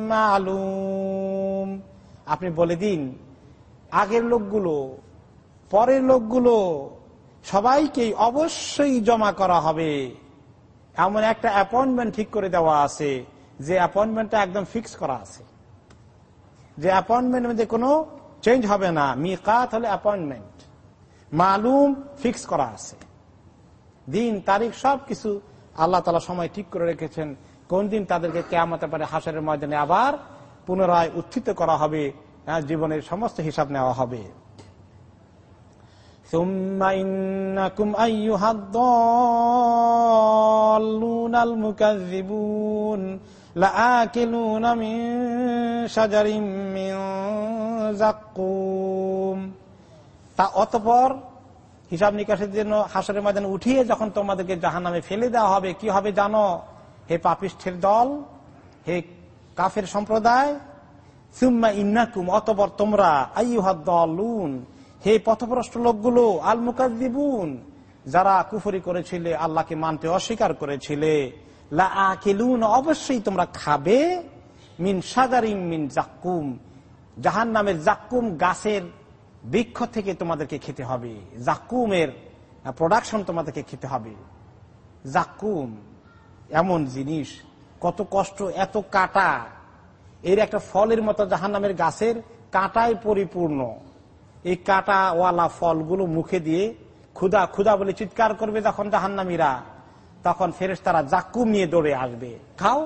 S1: معلوم আপনি বলে দিন আগের লোকগুলো পরের লোকগুলো সবাইকে অবশ্যই জমা করা হবে। এমন একটা অ্যাপয়েন্টমেন্ট ঠিক করে দেওয়া আছে যে অ্যাপয়েন্টমেন্টটা একদম ফিক্স করা আছে। যে অ্যাপয়েন্টমেন্ট মধ্যে কোনো চেঞ্জ হবে না। মিকাত হলে অ্যাপয়েন্টমেন্ট মালুম ফিক্স করা আছে। দিন তারিখ সব কিছু আল্লাহ তালা সময় ঠিক করে রেখেছেন। কোন দিন তাদেরকে কেয়ামতে পারে হাসরের ময়দানে আবার পুনরায় উত্থিত করা হবে হ্যাঁ, জীবনের সমস্ত হিসাব নেওয়া হবে। ثم إنكم أيها الضالون المكذبون لآكلون من شجر من زقوم তা অতপর হিসাব নিকাশের জন্য হাসরের ময়দানে উঠিয়ে যখন তোমাদেরকে জাহান নামে ফেলে দেওয়া হবে কি হবে জানো হে পাপিষ্ঠের দল হে কাফের সম্প্রদায় সুম্মা ইন্নাকুম অতপর তোমরা আইহাদ দলুন হে পথভ্রষ্ট লোকগুলো আল মুকাদ্দিবুন যারা কুফরি করেছিলে, আল্লাহকে মানতে অস্বীকার করেছিলে লা অবশ্যই তোমরা খাবে, মিন সাজারিম মিন জাক্কুম জাহান নামের জাক্কুম গাছের বৃক্ষ থেকে তোমাদেরকে খেতে হবে, জাক্কুমের প্রোডাকশন তোমাদেরকে খেতে হবে। জাক্কুম, এমন জিনিস, কত কষ্ট, এত কাটা, এর একটা ফলের মতো জাহান নামের গাছের কাঁটায় পরিপূর্ণ। এই কাঁটাওয়ালা ফলগুলো মুখে দিয়ে ক্ষুদা ক্ষুদা বলে চিৎকার করবে যখন জাহান্নামীরা, তখন ফেরেস তারা জাক্কুম নিয়ে দৌড়ে আসবে। খাও।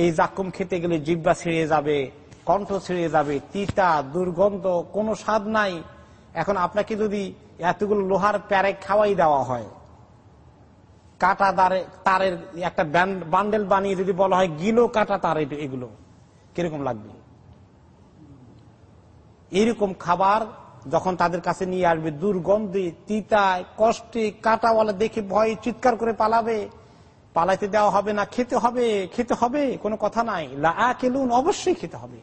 S1: এই জাক্কুম খেতে গেলে জিব্বা ছিঁড়ে যাবে, কণ্ঠ ছিঁড়ে যাবে, তিতা, দুর্গন্ধ, কোনো স্বাদ নাই। এখন আপনাকে যদি এতগুলো লোহার প্যারেক খাওয়াই দেওয়া হয়, কাটা দারে তারের একটা বান্ডেল বানিয়ে যদি বলা হয়, গিলো কাটা তার এগুলো, কীরকম লাগবে? এইরকম খাবার যখন তাদের কাছে নিয়ে আসবে, দুর্গন্ধে, তিতায়, কষ্টে, কাটাওয়ালা দেখে ভয়ে চিৎকার করে পালাবে। পালাইতে দেওয়া হবে না, খেতে হবে খেতে হবে, কোনো কথা নাই। কেলুন অবশ্যই খেতে হবে।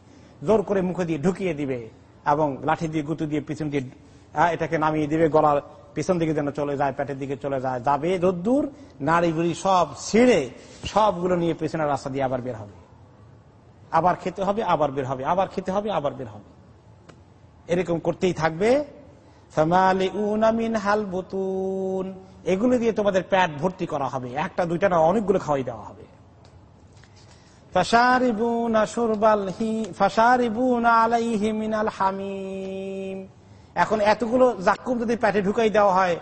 S1: জোর করে মুখে দিয়ে ঢুকিয়ে দিবে এবং লাঠি দিয়ে, গুতু দিয়ে পিছন দিয়ে এটাকে নামিয়ে দিবে, গলার পিছন দিকে যেন চলে যায়, পেটের দিকে চলে যায়। যাবে রোদ্দুর বুড়ি সব ছিঁড়ে সবগুলো নিয়ে পেছনের রাস্তা দিয়ে আবার বের হবে। আবার খেতে হবে, আবার বের হবে, আবার খেতে হবে, আবার বের হবে। এরকম করতেই থাকবে। এগুলো দিয়ে তোমাদের প্যাট ভর্তি করা হবে। একটা, দুইটা না, অনেকগুলো খাওয়াই দেওয়া হবে। এখন এতগুলো জাক্কুম যদি প্যাটে ঢুকাই দেওয়া হয়,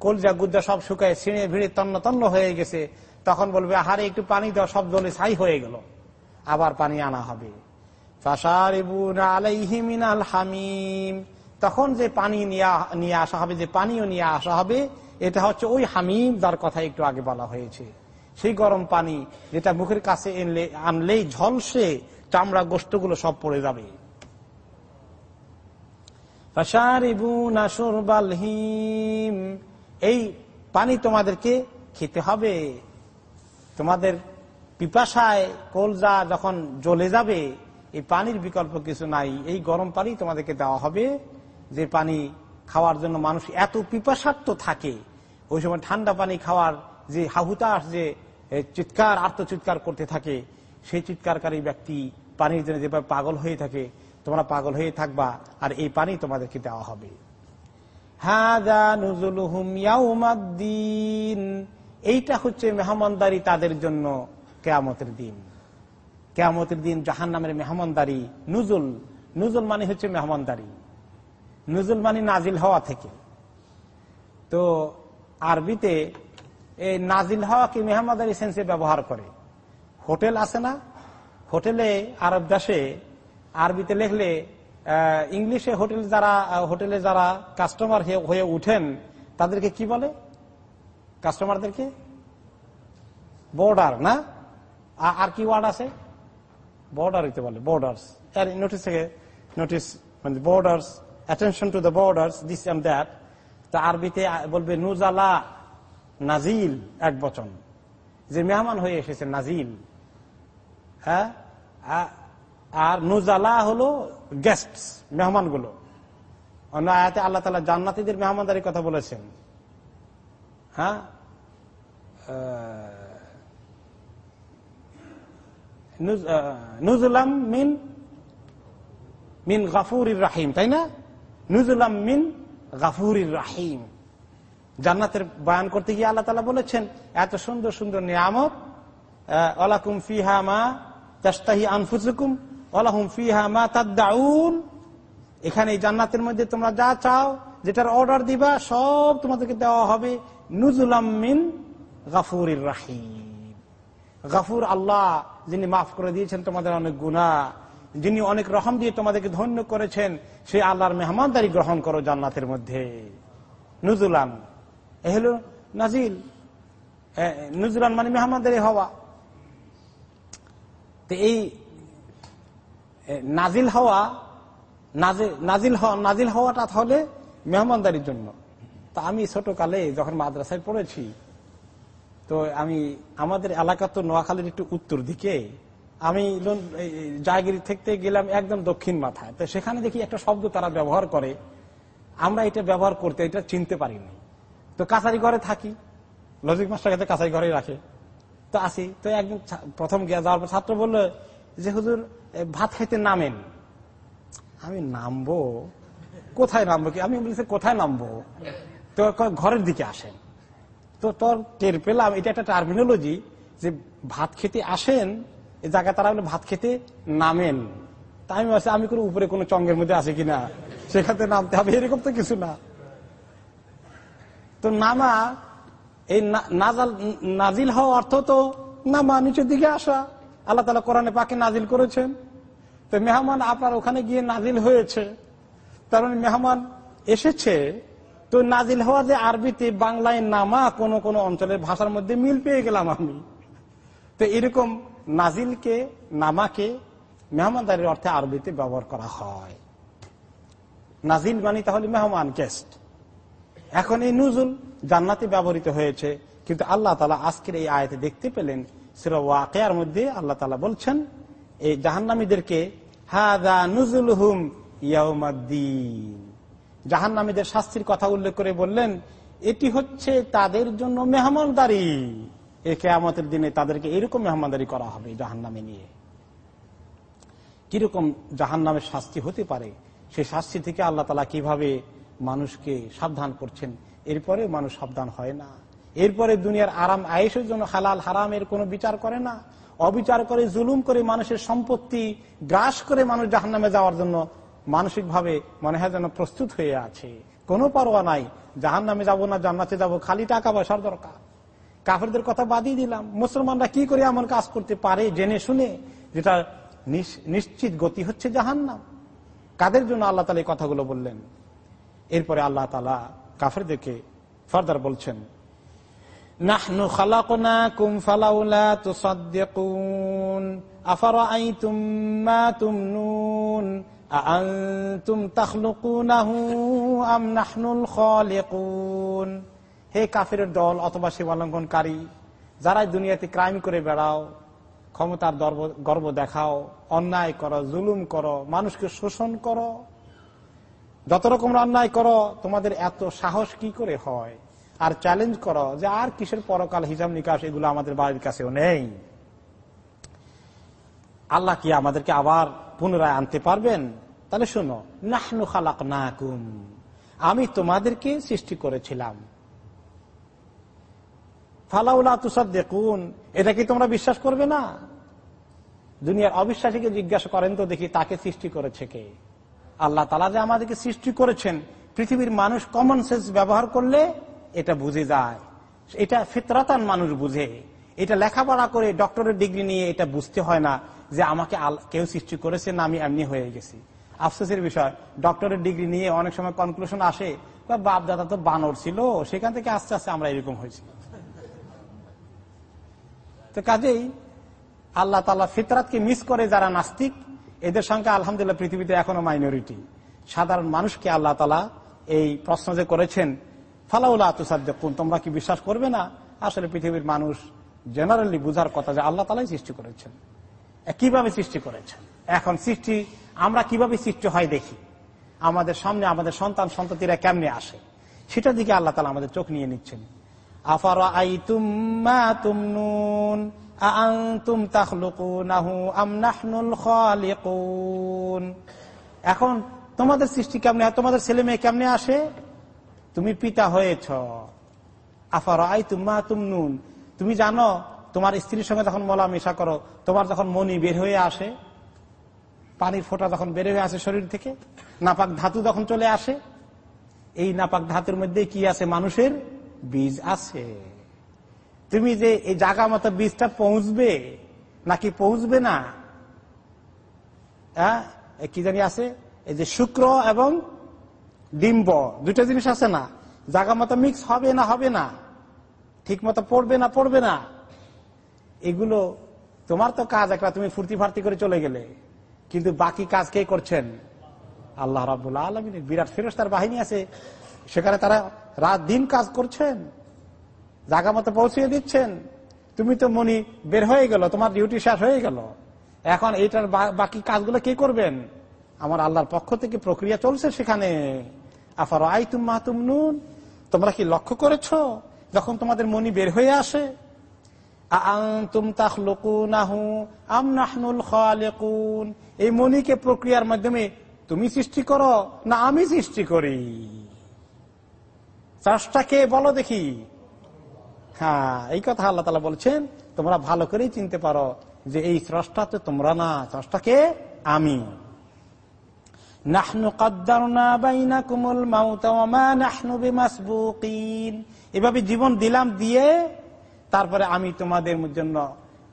S1: কলজা গুদ্দা সব শুকায়, ছিঁড়ে ভিড়ে তন্ন তন্ন হয়ে গেছে, তখন বলবে, আহারে, একটু পানি দেওয়া সব জলে ছাই হয়ে গেল। আবার পানি আনা হবে। হামিম। তখন যে পানি নিয়ে আসা হবে, যে পানিও নিয়ে আসা হবে, এটা হচ্ছে ওই হামিম যার কথা একটু আগে বলা হয়েছে। সেই গরম পানি যেটা মুখের কাছে এনলে, আনলেই ঝলসে চামড়া গোষ্ঠগুলো সব পড়ে যাবে। এই পানি তোমাদেরকে খেতে হবে। তোমাদের পিপাসায় কলজা যখন জ্বলে যাবে এই পানির বিকল্প কিছু নাই। এই গরম পানি তোমাদেরকে দেওয়া হবে। যে পানি খাওয়ার জন্য মানুষ এত পিপাসার্থ থাকে, ওই সময় ঠান্ডা পানি খাওয়ার যে হাহুতাস যে চিৎকার, আত্মচিৎকার করতে থাকে, সেই চিৎকারকারী ব্যক্তি পানির জন্য যেভাবে পাগল হয়ে থাকে, তোমরা পাগল হয়ে থাকবা আর এই পানি তোমাদেরকে দেওয়া হবে। এইটা হচ্ছে মেহমানদারি তাদের জন্য কেয়ামতের দিন। কেয়ামতের দিন জাহান নামের মেহমানদারি, নুজুল নুজুল মানে হচ্ছে মেহমানদারি। নুজুল মানে নাজিল হওয়া থেকে। তো আরবিতে এই নাজিল হওয়াকে মেহমানদারি সেন্সে ব্যবহার করে? হোটেল আছে না? হোটেলে আরব দেশে আরবিতে লেখলে ইংলিশে হোটেল যারা, হোটেলে যারা কাস্টমার হয়ে উঠেন, তাদেরকে কি বলে? কাস্টমারদেরকে? বর্ডার, না? আর কি ওয়ার্ড আছে? বর্ডার হইতে বলে বর্ডার্স নোটিস থেকে নোটিস মানে borders attention to the borders this and that তা আরবিতে বলবে, নুজালা নাজিল এক বচন। যে মেহমান হয়ে এসেছে, নাজিল। হ্যাঁ? আর নুজালা হলো গেস্ট মেহমানগুলো অন্য আয়াতে আল্লাহ তালা জান্নাতিদের মেহমানদারির কথা বলেছেন। হ্যাঁ? নুজুলাম মিন মিন গাফুর রাহিম তাই না? নুজুলাম মিন গাফুর রাহিম জান্নাতের বয়ান করতে গিয়ে আল্লাহ তালা বলেছেন, এত সুন্দর সুন্দর নিয়ামত অলাকুম ফিহা মা তাস্তাহি আনফুসুকুম অলাহুম ফিহা মা তাদ্দাউন। এখানে জান্নাতের মধ্যে তোমরা যা চাও, যেটার অর্ডার দিবা, সব তোমাদেরকে দেওয়া হবে নুজুলাম মিন গাফুর রাহিম। গাফুর আল্লাহ, যিনি মাফ করে দিয়েছেন তোমাদের অনেক গুণা যিনি অনেক রহম দিয়ে তোমাদেরকে ধন্য করেছেন, সেই আল্লাহর মেহমানদারি গ্রহণ করো জান্নাতের মধ্যে। নুজুলান। এ হল নাজিল। নুজুলান মানে মেহমানদারি হওয়া। তো এই নাজিল হওয়া নাজিল হওয়া, নাজিল হওয়াটা হলে মেহমানদারির জন্য। তা আমি ছোট কালে যখন মাদ্রাসায় পড়েছি তো আমি, আমাদের এলাকা তো নোয়াখালীর একটু উত্তর দিকে। আমি জায়গিরি থেকে গেলাম একদম দক্ষিণ মাথায়। তো সেখানে দেখি একটা শব্দ তারা ব্যবহার করে। আমরা এটা ব্যবহার করতে, এটা চিনতে পারিনি তো কাছারি ঘরে থাকি। লজিক মাস্টার কাছে কাছারি ঘরে রাখে। তো আসি। তো একদিন প্রথম গিয়া যাওয়ার পর ছাত্র বলল, যে হুজুর ভাত খাইতে নামেন? আমি, নামবো? কোথায় নামবো কি? আমি বলছি, কোথায় নামবো? তো ঘরের দিকে আসেন। তোর টের পেলাম, এটা একটা টার্মিনোলজি যে ভাত খেতে আসেন এই জায়গায় তারা ভাত খেতে নামেন। তাই আমি ভাবছি, আমি কোনো উপরে কোনো চঙ্গের মধ্যে আছে কিনা? সেখানে নামতে হবে, এরকম তো কিছু না। তো নামা, এই নাজিল হওয়া অর্থ তো নামা, নিচের দিকে আসা। আল্লাহ তালা কোরআনে পাকে নাজিল করেছেন। তো মেহমান আপনার ওখানে গিয়ে নাজিল হয়েছে। তার মানে মেহমান এসেছে তো নাজিল হওয়া যে আরবিতে বাংলায় নামা কোন কোন অঞ্চলের ভাষার মধ্যে মিল পেয়ে গেলাম আমি। তো এরকম নাজিলকে, নামাকে মেহমানদারির অর্থে আরবিতে ব্যবহার করা হয়। নাজিল মানি তাহলে মেহমান গেস্ট এখন এই নুজুল জান্নাতে ব্যবহৃত হয়েছে, কিন্তু আল্লাহ তালা আজকের এই আয়তে দেখতে পেলেন, সেরা মধ্যে আল্লাহ তালা বলছেন, এই জাহান্নামীদেরকে হাদা নুজুল হুম ইয়াউমাদ্দিন জাহান্নামীদের শাস্তির কথা উল্লেখ করে বললেন, এটি হচ্ছে তাদের জন্য মেহমানদারি। এ কেয়ামতের দিনে তাদেরকে এরকম মেহমানদারি করা হবে জাহান্নামে নিয়ে। কীরকম জাহান্নামের শাস্তি হতে পারে? সেই শাস্তি থেকে আল্লাহ তালা কীভাবে মানুষকে সাবধান করছেন? এরপরে মানুষ সাবধান হয় না। এরপরে দুনিয়ার আরাম আয়েসের জন্য হালাল, হারামের কোনো বিচার করে না। অবিচার করে, জুলুম করে মানুষের সম্পত্তি গ্রাস করে মানুষ জাহান নামে যাওয়ার জন্য মানসিকভাবে মনে হয় যেন প্রস্তুত হয়ে আছে। কোনো পরোয়া নাই। জাহান নামে যাব না, জান্নাতে যাব, খালি টাকা পয়সার দরকার। কাফেরদের কথা বাদই দিলাম। মুসলমানরা কি করে এমন কাজ করতে পারে জেনে শুনে? যেটা নিশ্চিত গতি হচ্ছে জাহান্নাম। কাদের জন্য আল্লাহ তালা এই কথাগুলো বললেন? এরপরে আল্লাহ তালা কাফেরদেরকে ফার্দার বলছেন, নাহনু খালাকনাকুম ফালাউলা তুসাদ্দিকুন। আফারাআইতুম আম হে কাফের দল অথবা সীমালঙ্ঘনকারী যারা দুনিয়াতে ক্রাইম করে বেড়াও, ক্ষমতার গর্ব দেখাও, অন্যায় করো, জুলুম করো, মানুষকে শোষণ করো, যত রকম অন্যায় করো, তোমাদের এত সাহস কি করে হয়? আর চ্যালেঞ্জ করো যে আর কিসের পরকাল হিসাব নিকাশ এগুলো আমাদের বাড়ির কাছেও নেই। আল্লাহ কি আমাদেরকে আবার পুনরায় আনতে পারবেন? তাহলে শোনো, নাহনু খালাক নাকুম আমি তোমাদেরকে সৃষ্টি করেছিলাম। ফালাউলা তুষার দেখুন এটা কি তোমরা বিশ্বাস করবে না? দুনিয়ার অবিশ্বাসীকে জিজ্ঞাসা করেন তো দেখি তাকে সৃষ্টি করেছে কে। আল্লাহ তালা যে আমাদেরকে সৃষ্টি করেছেন, পৃথিবীর মানুষ কমন সেন্স ব্যবহার করলে এটা বুঝে যায়। এটা ফিতরাতান মানুষ বুঝে। এটা লেখাপড়া করে ডক্টরের ডিগ্রি নিয়ে এটা বুঝতে হয় না। যে আমাকে কেউ সৃষ্টি করেছে না আমি এমনি হয়ে গেছি। আফসোসের বিষয় ডক্টরের ডিগ্রি নিয়ে অনেক সময় কনক্লুশন আসে বাপ দাদা তো বানর ছিল, সেখান থেকে আস্তে আস্তে আমরা এরকম হয়েছি। তো কাজেই আল্লাহ তালা ফিতরাতকে মিস করে যারা নাস্তিক, এদের সংখ্যা আলহামদুলিল্লাহ পৃথিবীতে এখনও মাইনরিটি সাধারণ মানুষকে আল্লাহ তালা এই প্রশ্ন যে করেছেন ফালাউল্লাহ তুসাদ্দুন তোমরা কি বিশ্বাস করবে না? আসলে পৃথিবীর মানুষ জেনারেলি বুঝার কথা যে আল্লাহ তালাই সৃষ্টি করেছেন। কীভাবে সৃষ্টি করেছেন? এখন সৃষ্টি, আমরা কীভাবে সৃষ্টি হয় দেখি? আমাদের সামনে আমাদের সন্তান, সন্ততিরা কেমনে আসে? সেটার দিকে আল্লাহ তালা আমাদের চোখ নিয়ে নিচ্ছেন। আফার আই তুমা তুমনুন আনতুম তাখলুকুনাহু আম নাহনুল খালিকুন? এখন তোমাদের সৃষ্টি কেমনে, তোমাদের ছেলে মেয়ে কেমনে আসে? তুমি পিতা হয়েছ। আফার আই তুমা তুমনুন, তুমি জানো তোমার স্ত্রীর সঙ্গে যখন মলা মেশা করো, তোমার যখন মনি বের হয়ে আসে, পানির ফোঁটা যখন বের হয়ে আসে শরীর থেকে, নাপাক ধাতু যখন চলে আসে, এই নাপাক ধাতুর মধ্যে কি আছে? মানুষের বীজ আছে। তুমি যে এই জাগা মতো বীজটা পৌঁছবে, নাকি পৌঁছবে না? কি জানি আছে? এই যে শুক্র এবং ডিম্ব, দুইটা জিনিস আছে না? জাগা মতো মিক্স হবে না হবে না। ঠিক মতো পড়বে না পড়বে না। এগুলো, তোমার তো কাজ একটা, তুমি ফুর্তি ফার্তি করে চলে গেলে। কিন্তু বাকি কাজ কে করছেন? আল্লাহ রাবুল্লাহ আলমিনের বিরাট ফেরস্তার বাহিনী আছে। সেখানে তারা রাত দিন কাজ করছেন। জায়গা মতো পৌঁছিয়ে দিচ্ছেন। তুমি তো মনি বের হয়ে গেল, তোমার ডিউটি শেষ হয়ে গেল। এখন এইটার বাকি কাজগুলো কে করবেন? আমার আল্লাহর পক্ষ থেকে প্রক্রিয়া চলছে সেখানে। আফার আই তুম মাতুম নুন তোমরা কি লক্ষ্য করেছ? যখন তোমাদের মনি বের হয়ে আসে এই মনিকে প্রক্রিয়ার মাধ্যমে তুমি সৃষ্টি করো, না আমি সৃষ্টি করি। চাষটাকে বলো দেখি। হ্যাঁ এই কথা আল্লাহ তালা বলছেন, তোমরা ভালো করেই চিনতে পারো যে এই স্রষ্টা তো তোমরা না স্রষ্টাকে আমি। এভাবে জীবন দিলাম দিয়ে তারপরে আমি তোমাদের জন্য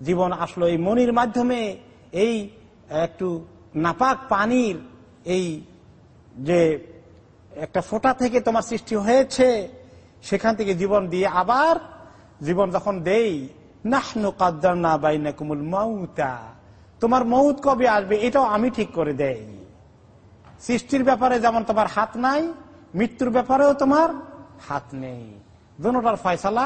S1: জীবন আসলো। এই মনির মাধ্যমে এই একটু নাপাক পানির এই যে একটা ফোটা থেকে তোমার সৃষ্টি হয়েছে, সেখান থেকে জীবন দিয়ে আবার জীবন যখন দেই না কুমুল মাউতা। তোমার মৌত কবে আসবে এটাও আমি ঠিক করে দেই। সৃষ্টির ব্যাপারে যেমন তোমার হাত নাই, মৃত্যুর ব্যাপারেও তোমার হাত নেই। দুটার ফয়সালা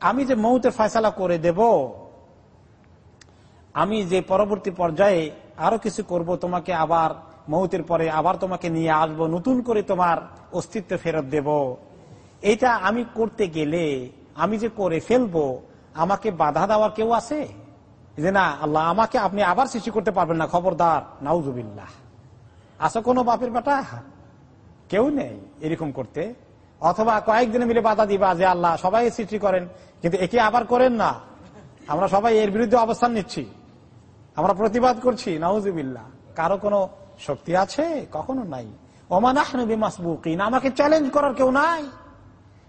S1: আমি যে মৌতের ফয়সালা করে দেব, আমি যে পরবর্তী পর্যায়ে আরও কিছু করব, তোমাকে আবার মৌতের পরে আবার তোমাকে নিয়ে আসব, নতুন করে তোমার অস্তিত্ব ফেরত দেব। এটা আমি করতে গেলে, আমি যে করে ফেলব, আমাকে বাধা দেওয়ার কেউ আছে? যে না, আল্লাহ আমাকে আপনি আবার সৃষ্টি করতে পারবেন না, খবরদার, নাউজুবিল্লাহ। আছে কোনো বাপের বেটা? কেউ নেই এরকম করতে। অথবা কয়েকদিনে মিলে বাধা দিবা যে আল্লাহ, সবাই সৃষ্টি করেন, কিন্তু একে আবার করেন না? আমরা সবাই এর বিরুদ্ধে অবস্থান নিচ্ছি। আমরা প্রতিবাদ করছি, নাউজুবিল্লাহ। কারও কোনো শক্তি আছে? কখনো নাই। ওমান আহনবী মাসবুকিন আমাকে চ্যালেঞ্জ করার কেউ নাই।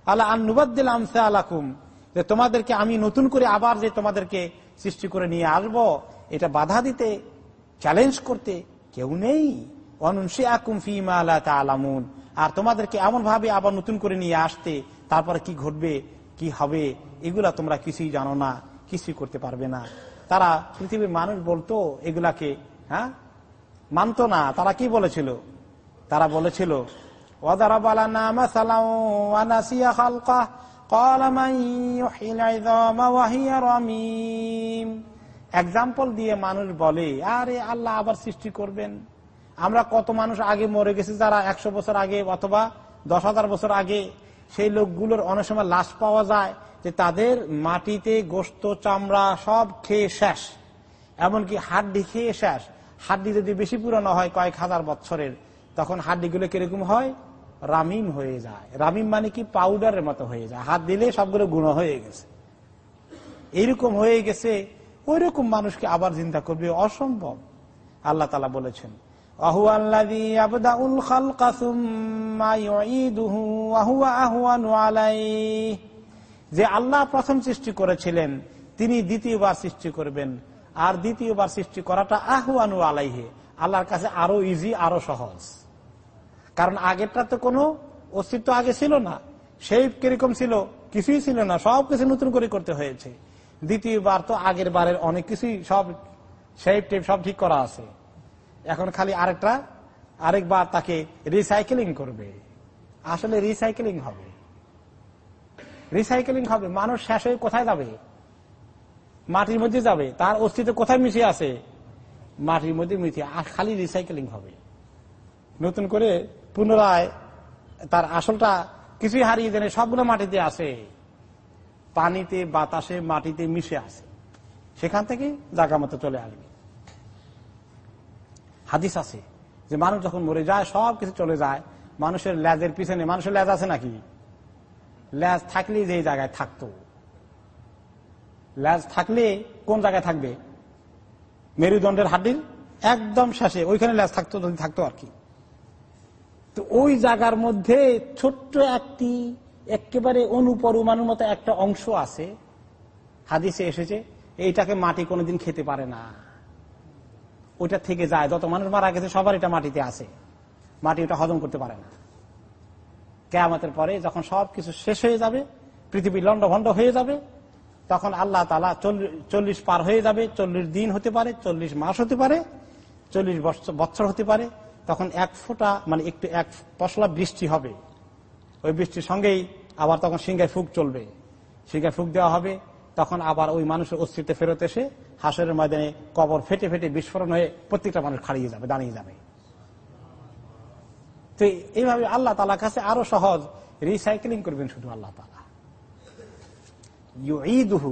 S1: আল্লাহ আনুবাদ্দিল আমসা আলাকুম যে তোমাদেরকে আমি নতুন করে আবার যে তোমাদেরকে সৃষ্টি করে নিয়ে আসব, এটা বাধা দিতে চ্যালেঞ্জ করতে কেউ নেই। আলামুন আর তোমাদেরকে এমন ভাবে আবার নতুন করে নিয়ে আসতে তারপরে কি ঘটবে, কি হবে, এগুলা তোমরা কিছুই জানো না, কিছুই করতে পারবে না। তারা পৃথিবীর মানুষ বলতো এগুলাকে হ্যাঁ? মানত না। তারা কি বলেছিল? তারা বলেছিল এক্সাম্পল দিয়ে মানুষ বলে, আরে আল্লাহ আবার সৃষ্টি করবেন। আমরা কত মানুষ আগে মরে গেছি যারা একশো বছর আগে অথবা দশ হাজার বছর আগে সেই লোকগুলোর অনেক সময় লাশ পাওয়া যায় যে তাদের মাটিতে গোস্ত, চামড়া সব খেয়ে শেষ। এমনকি হাড্ডি খেয়ে শেষ। হাড্ডি যদি বেশি পুরনো হয় কয়েক হাজার বছরের তখন হাড্ডিগুলো কীরকম হয়? রামিম হয়ে যায়। রামিম মানে কি? পাউডারের মতো হয়ে যায়। হাত দিলে সবগুলো গুঁড়ো হয়ে গেছে। এইরকম হয়ে গেছে। ওই রকম মানুষকে আবার চিন্তা করবে? অসম্ভব। আল্লাহ তালা বলেছেন যে আল্লাহ প্রথম সৃষ্টি করেছিলেন, তিনি দ্বিতীয়বার সৃষ্টি করবেন। আর দ্বিতীয়বার সৃষ্টি করাটা আহুয়ানু আলাইহে। আল্লাহর কাছে আরও ইজি আরও সহজ। কারণ আগেরটা তো কোনো অস্তিত্ব আগে ছিল না। সেই কীরকম ছিল, কিছুই ছিল না। সব কিছু নতুন করে করতে হয়েছে। দ্বিতীয়বার তো আগের বারের অনেক কিছুই সব শেপ টেপ সব ঠিক করা আছে। এখন খালি আরেকটা, আরেকবার তাকে রিসাইকেলিং করবে। আসলে রিসাইকেলিং হবে। রিসাইকেলিং হবে, মানুষ শেষ হয়ে কোথায় যাবে? মাটির মধ্যে যাবে। তার অস্তিত্ব কোথায় মিশে আছে? মাটির মধ্যে মিশে আর খালি রিসাইকেলিং হবে। নতুন করে পুনরায় তার আসলটা কিছুই হারিয়ে দেনে সবগুলো মাটিতে আছে। পানিতে, বাতাসে, মাটিতে মিশে আছে। সেখান থেকে জাগা মতো চলে আসবে। হাদিস আছে যে মানুষ যখন মরে যায়, সব কিছু চলে যায়, মানুষের ল্যাজের পিছনে, মানুষের ল্যাজ আছে নাকি? ল্যাজ থাকলে যে জায়গায় থাকতো। ল্যাজ থাকলে কোন জায়গায় থাকবে? মেরুদণ্ডের হাড্ডির? একদম শেষে, ওইখানে ল্যাজ থাকতো থাকতো আর কি। তো ওই জায়গার মধ্যে ছোট্ট একটি একেবারে অনুপরমাণুর মতো একটা অংশ আছে। হাদিসে এসেছে, এইটাকে মাটি কোনোদিন খেতে পারে না। ওইটা থেকে যায়। যত মানুষ মারা গেছে সবার এটা মাটিতে আছে। মাটি ওটা হজম করতে পারে না। কেয়ামতের পরে যখন সবকিছু শেষ হয়ে যাবে, পৃথিবী লন্ডভন্ড হয়ে যাবে, তখন আল্লাহ তালা চল্লিশ পার হয়ে যাবে, চল্লিশ দিন হতে পারে, চল্লিশ মাস হতে পারে, চল্লিশ বছর হতে পারে, তখন এক ফোঁটা মানে একটু এক পশলা বৃষ্টি হবে। ওই বৃষ্টির সঙ্গেই আবার তখন সিংহায় ফুক চলবে। সিংহায় ফুক দেওয়া হবে তখন আবার ওই মানুষের অস্তিত্বে ফেরত এসে হাসরের ময়দানে কবর ফেটে ফেটে বিস্ফোরণ হয়ে প্রত্যেকটা মানুষ খাড়িয়ে যাবে, দাঁড়িয়ে যাবে। তো এইভাবে আল্লাহ তালা কাছে আরও সহজ রিসাইকেলিং করবেন শুধু আল্লাহ তালা ইউঈদহু,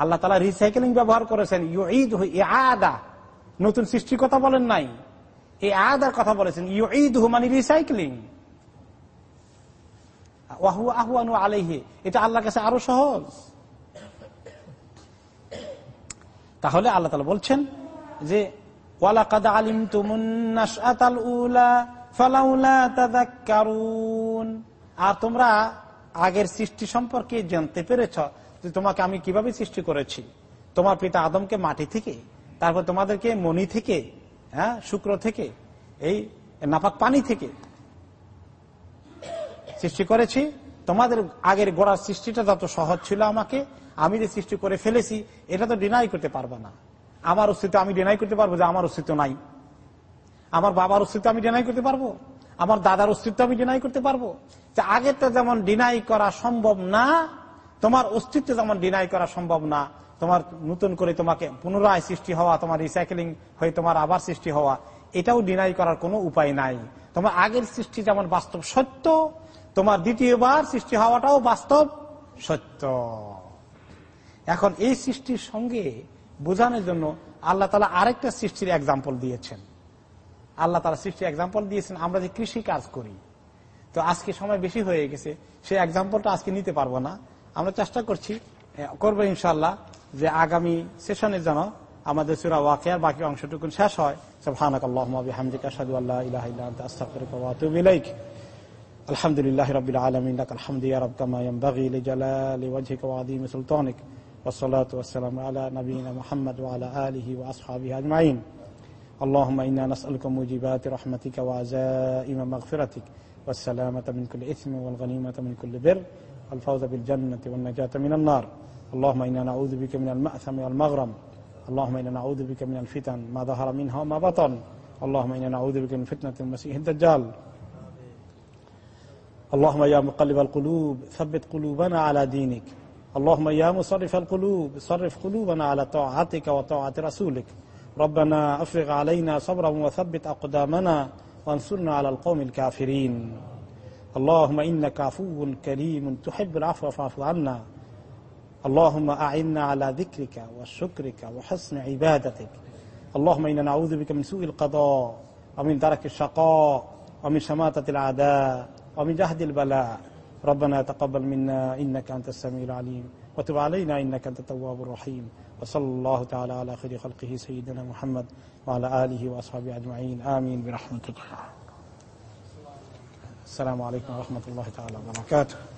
S1: আল্লাহ তালা রিসাইকেলিং ব্যবহার করেছেন। ইউঈদহু এ আদা নতুন সৃষ্টির কথা বলেন নাই। এই আদার কথা বলেছেন। ইউঈদহু মানে রিসাইকেলিং ওয়াহু আহুয়ানু আলাইহি, এটা আল্লাহর কাছে আরও সহজ। তাহলে আল্লাহ তালা বলছেন যে, ওয়ালাকাদ আলিম তুমুন্নাসাতাল উলা, ফালাউলা তাদাক্কারুন। আর তোমরা আগের সৃষ্টি সম্পর্কে জানতে পেরেছ যে তোমাকে আমি কীভাবে সৃষ্টি করেছি। তোমার পিতা আদমকে মাটি থেকে, তারপর তোমাদেরকে মনি থেকে হ্যাঁ শুক্র থেকে, এই নাপাক পানি থেকে সৃষ্টি করেছি। তোমাদের আগের গোড়ার সৃষ্টিটা যত সহজ ছিল আমাকে আমি যে সৃষ্টি করে ফেলেছি, এটা তো ডিনাই করতে পারব না। আমার অস্তিত্ব আমি ডিনাই করতে পারব যে আমার অস্তিত্ব নাই। আমার বাবার অস্তিত্ব আমি ডিনাই করতে পারব? আমার দাদার অস্তিত্ব আমি ডিনাই করতে পারব? যে আগেরটা যেমন ডিনাই করা সম্ভব না, তোমার অস্তিত্ব যেমন ডিনাই করা সম্ভব না, তোমার নতুন করে তোমাকে পুনরায় সৃষ্টি হওয়া, তোমার রিসাইকেলিং হয়ে তোমার আবার সৃষ্টি হওয়া, এটাও ডিনাই করার কোনো উপায় নাই। তোমার আগের সৃষ্টি যেমন বাস্তব সত্য, তোমার দ্বিতীয়বার সৃষ্টি হওয়াটাও বাস্তব সত্য। এখন এই সৃষ্টির সঙ্গে বোঝানোর জন্য আল্লাহ তালা আরেকটা সৃষ্টির এক্সাম্পল দিয়েছেন। আল্লাহ তালা সৃষ্টির এক্সাম্পল দিয়েছেন, আমরা যে কৃষি কাজ করি, তো আজকে সময় বেশি হয়ে গেছে সেই এক্সাম্পলটা আজকে নিতে পারব না। আমরা চেষ্টা করছি করব ইনশাল্লাহ যে আগামী সেশনে যেন আমাদের সুরা ওয়াকিয়ার বাকি অংশটুকু শেষ হয়। আলহামদুলিল্লাহ রবিল আলমিন আলহামদিয়া রব্দামা ইয়ামবাগি লিজালালি সুলতানিক। والصلاة والسلام على نبينا محمد وعلى آله وأصحابه أجمعين. اللهم إنا نسألك موجبات رحمتك وعزائم مغفرتك والسلامة من كل إثم والغنيمة من كل بر والفوز بالجنة والنجاة من النار. اللهم إنا نعوذ بك من المأثم والمغرم. اللهم إنا نعوذ بك من الفتن ما ظهر منها وما بطن. اللهم إنا نعوذ بك من فتنة المسيح الدجال. اللهم يا مقلب القلوب ثبت قلوبنا على دينك. اللهم يا مصرف القلوب صرف قلوبنا على طاعتك وطاعة رسولك. ربنا أفرغ علينا صبرا وثبت أقدامنا وانصرنا على القوم الكافرين. اللهم إنك عفو كريم تحب العفو فاعف عنا. اللهم أعنا على ذكرك وشكرك وحسن عبادتك. اللهم إنا نعوذ بك من سوء القضاء ومن درك الشقاء ومن شماتة الأعداء ومن جهد البلاء. ربنا تقبل منا إنك أنت السميع العليم وتب علينا إنك أنت التواب الرحيم وصلى الله تعالى على خير خلقه سيدنا محمد وعلى آله وأصحابه أجمعين. آمين. برحمتك. السلام عليكم ورحمة الله تعالى وبركاته.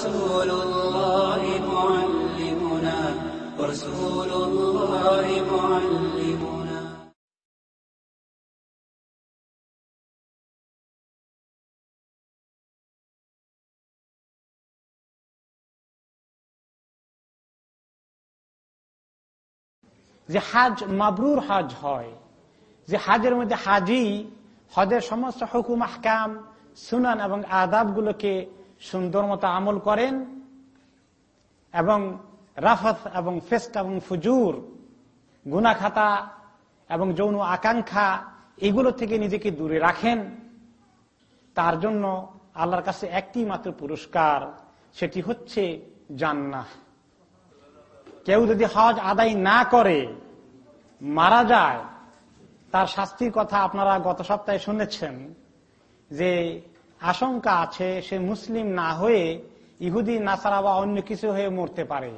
S2: ورسول الله معلمنا ورسول الله معلمنا
S1: যে হাজ মাবরুর হাজ হয় যে হাজের মধ্যে হাজি হজের সমস্ত হুকুম আহকাম সুনান এবং আদাবগুলোকে সুন্দর মতো আমল করেন এবং রাফত এবং ফেস্ট এবং ফুজুর গুনাখাতা এবং যৌন আকাঙ্ক্ষা এগুলো থেকে নিজেকে দূরে রাখেন। তার জন্য আল্লাহর কাছে একটি মাত্র পুরস্কার, সেটি হচ্ছে জান্নাহ। কেউ যদি হজ আদায় না করে, মারা যায়, তার শাস্তির কথা আপনারা গত সপ্তাহে শুনেছেন যে আশঙ্কা আছে সে মুসলিম না হয়ে ইহুদি, নাসারা বা অন্য কিছু হয়ে মরতে পারে।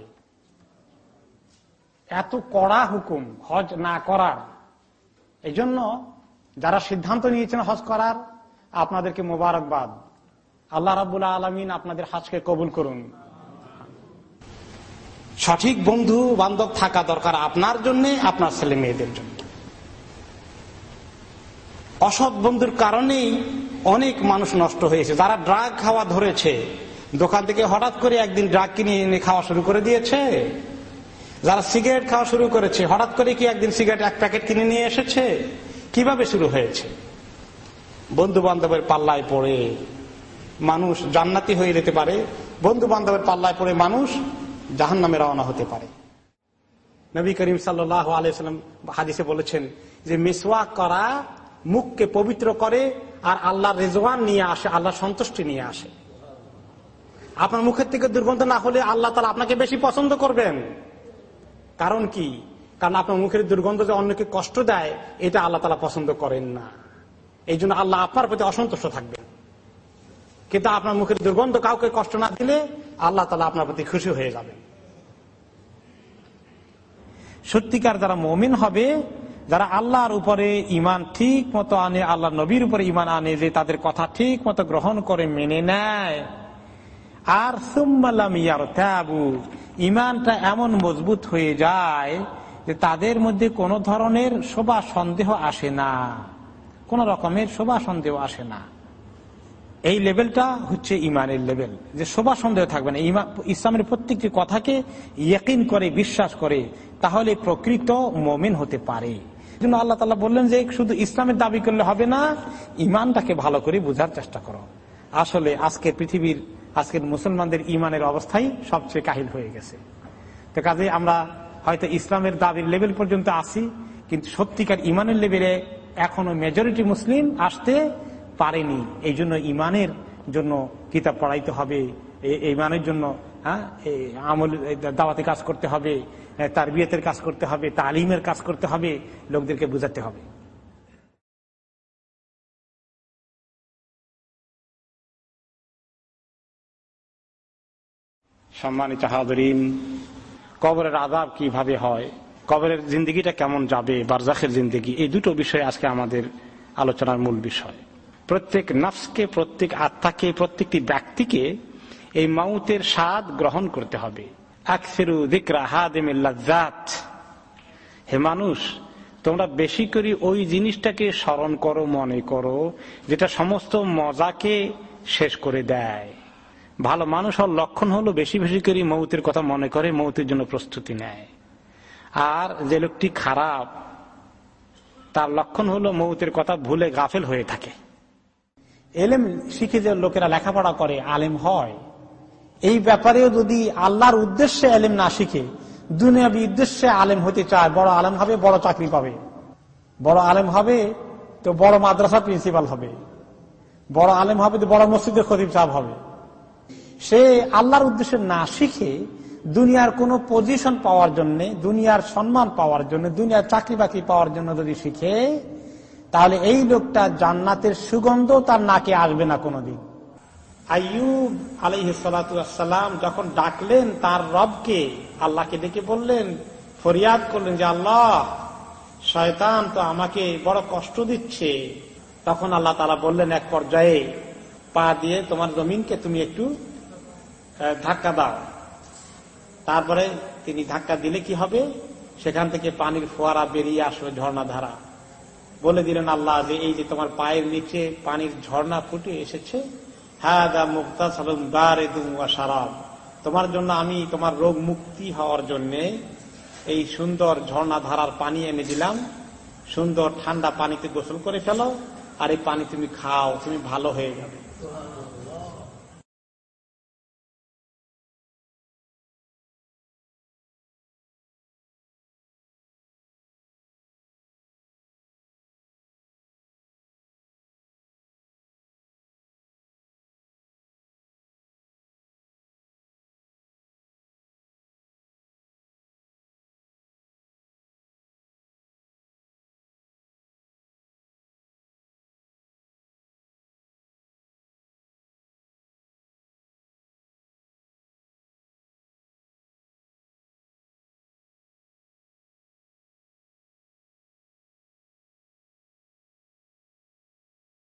S1: এত কড়া হুকুম হজ না করার। এই জন্য যারা সিদ্ধান্ত নিয়েছেন হজ করার, আপনাদেরকে মোবারকবাদ। আল্লাহ রাবুল্লাহ আলমিন আপনাদের হজকে কবুল করুন। সঠিক বন্ধু বান্ধব থাকা দরকার আপনার জন্য, আপনার ছেলে মেয়েদের জন্য। অসৎ বন্ধুর কারণেই অনেক মানুষ নষ্ট হয়েছে। যারা ড্রাগ খাওয়া ধরেছে, দোকান থেকে হঠাৎ করে একদিন ড্রাগ কিনে এনে খাওয়া শুরু করে দিয়েছে। যারা সিগারেট খাওয়া শুরু করেছে, হঠাৎ করে কি একদিন সিগারেট এক প্যাকেট কিনে নিয়ে এসেছে? কীভাবে শুরু হয়েছে? বন্ধু বান্ধবের পাল্লায় পড়ে মানুষ জান্নাতি হয়ে যেতে পারে বন্ধু বান্ধবের পাল্লায় পড়ে মানুষ জাহান নামে রওনা হতে পারে। নবী করিম সাল্লাহ হাদিসে বলেছেন যে, মিসওয়াক করা মুখকে পবিত্র করে আর আল্লাহ রেজওয়ান নিয়ে আসে আল্লাহ সন্তুষ্টি নিয়ে আসে। আপনার মুখের থেকে দুর্গন্ধ না হলে আল্লাহ তালা আপনাকে বেশি পছন্দ করবেন। কারণ কি? কারণ আপনার মুখের দুর্গন্ধ যে অন্যকে কষ্ট দেয়, এটা আল্লাহ তালা পছন্দ করেন না। এই জন্য আল্লাহ আপনার প্রতি অসন্তুষ্ট থাকবেন। কিন্তু আপনার মুখের দুর্গন্ধ কাউকে কষ্ট না দিলে আল্লাহ তালা আপনার প্রতি খুশি হয়ে যাবেন। সত্যিকার যারা মমিন হবে যারা আল্লাহর উপরে ইমান ঠিক মতো আনে আল্লাহ নবীর উপরে ইমান আনে যে তাদের কথা ঠিক মতো গ্রহণ করে মেনে নেয়। আর সুম্মালাম ইয়ার ত্যাবু ইমানটা এমন মজবুত হয়ে যায় যে তাদের মধ্যে কোনো ধরনের শোভা সন্দেহ আসে না। কোন রকমের শোভা সন্দেহ আসে না। এই লেভেলটা হচ্ছে ইমানের লেভেল। যে শোভা সন্দেহ থাকবে না। ইসলামের প্রত্যেকটি কথাকে ইয়কিন করে, বিশ্বাস করে, তাহলে প্রকৃত মমিন হতে পারে। জন্য আল্লাহ তালা বললেন যে, শুধু ইসলামের দাবি করলে হবে না ইমানটাকে ভালো করে বোঝার চেষ্টা করো। আসলে আজকে পৃথিবীর, আজকের মুসলমানদের ইমানের অবস্থাই সবচেয়ে কাহিল হয়ে গেছে। তো কাজে আমরা হয়তো ইসলামের দাবির লেভেল পর্যন্ত আসি কিন্তু সত্যিকার ইমানের লেভেলে এখনও মেজরিটি মুসলিম আসতে পারেনি। এই জন্য ইমানের জন্য কিতাব পড়াইতে হবে ইমানের জন্য হ্যাঁ আমল দাওয়াতে কাজ করতে হবে। তার বিয়েতের কাজ করতে হবে, তালিমের কাজ করতে হবে, লোকদেরকে বুঝাতে হবে। সম্মানিত হাজরিন, কবরের আদাব কীভাবে হয়, কবরের জিন্দগিটা কেমন যাবে বারজাখের জিন্দগি, এই দুটো বিষয় আজকে আমাদের আলোচনার মূল বিষয়। প্রত্যেক নফসকে, প্রত্যেক আত্মাকে, প্রত্যেকটি ব্যক্তিকে এই মাউতের স্বাদ গ্রহণ করতে হবে। হে মানুষ, তোমরা বেশি করে ওই জিনিসটাকে স্মরণ করো, মনে করো, যেটা সমস্ত মজাকে শেষ করে দেয়। ভালো মানুষ হওয়ার লক্ষণ হলো বেশি বেশি করে মৌতের কথা মনে করে, মৌতের জন্য প্রস্তুতি নেয়। আর যে লোকটি খারাপ, তার লক্ষণ হলো মৌতের কথা ভুলে গাফেল হয়ে থাকে। এলেম শিখে যে লোকেরা লেখাপড়া করে, আলেম হয়। এই ব্যাপারেও যদি আল্লাহর উদ্দেশ্যে আলেম না শিখে, দুনিয়াবি উদ্দেশ্যে আলেম হতে চায়, বড় আলেম হবে, বড় চাকরি পাবে। বড় আলেম হবে তো বড় মাদ্রাসা প্রিন্সিপাল হবে। বড় আলেম হবে তো বড় মসজিদের খতিব সাহেব হবে। সে আল্লাহর উদ্দেশ্যে না শিখে দুনিয়ার কোন পজিশন পাওয়ার জন্য, দুনিয়ার সম্মান পাওয়ার জন্য, দুনিয়ার চাকরি বাকরি পাওয়ার জন্য যদি শিখে, তাহলে এই লোকটা জান্নাতের সুগন্ধ তার নাকে আসবে না কোনোদিন। আইয়ুব আলাইসালাম যখন ডাকলেন, তার রবকে আল্লাহকে ডেকে বললেন, ফরিয়াদ করলেন যে, আল্লাহ, শয়তান তো আমাকে বড় কষ্ট দিচ্ছে। তখন আল্লাহ তালা বললেন এক পর্যায়ে, পা দিয়ে তোমার জমিনকে তুমি একটু ধাক্কা দাও। তারপরে তিনি ধাক্কা দিলে কি হবে? সেখান থেকে পানির ফোয়ারা বেরিয়ে আসবে ঝর্ণা ধারা। বলে দিলেন আল্লাহ যে, এই যে তোমার পায়ের নিচে পানির ঝর্ণা ফুটে এসেছে হ্যাঁ দা মুক্তা সালুম সারাব তোমার জন্য আমি তোমার রোগ মুক্তি হওয়ার জন্য এই সুন্দর ঝর্ণা ধারার পানি এনে দিলাম। সুন্দর ঠান্ডা পানিতে গোসল করে ফেলো। আর এই পানি তুমি খাও, তুমি ভালো হয়ে যাবে।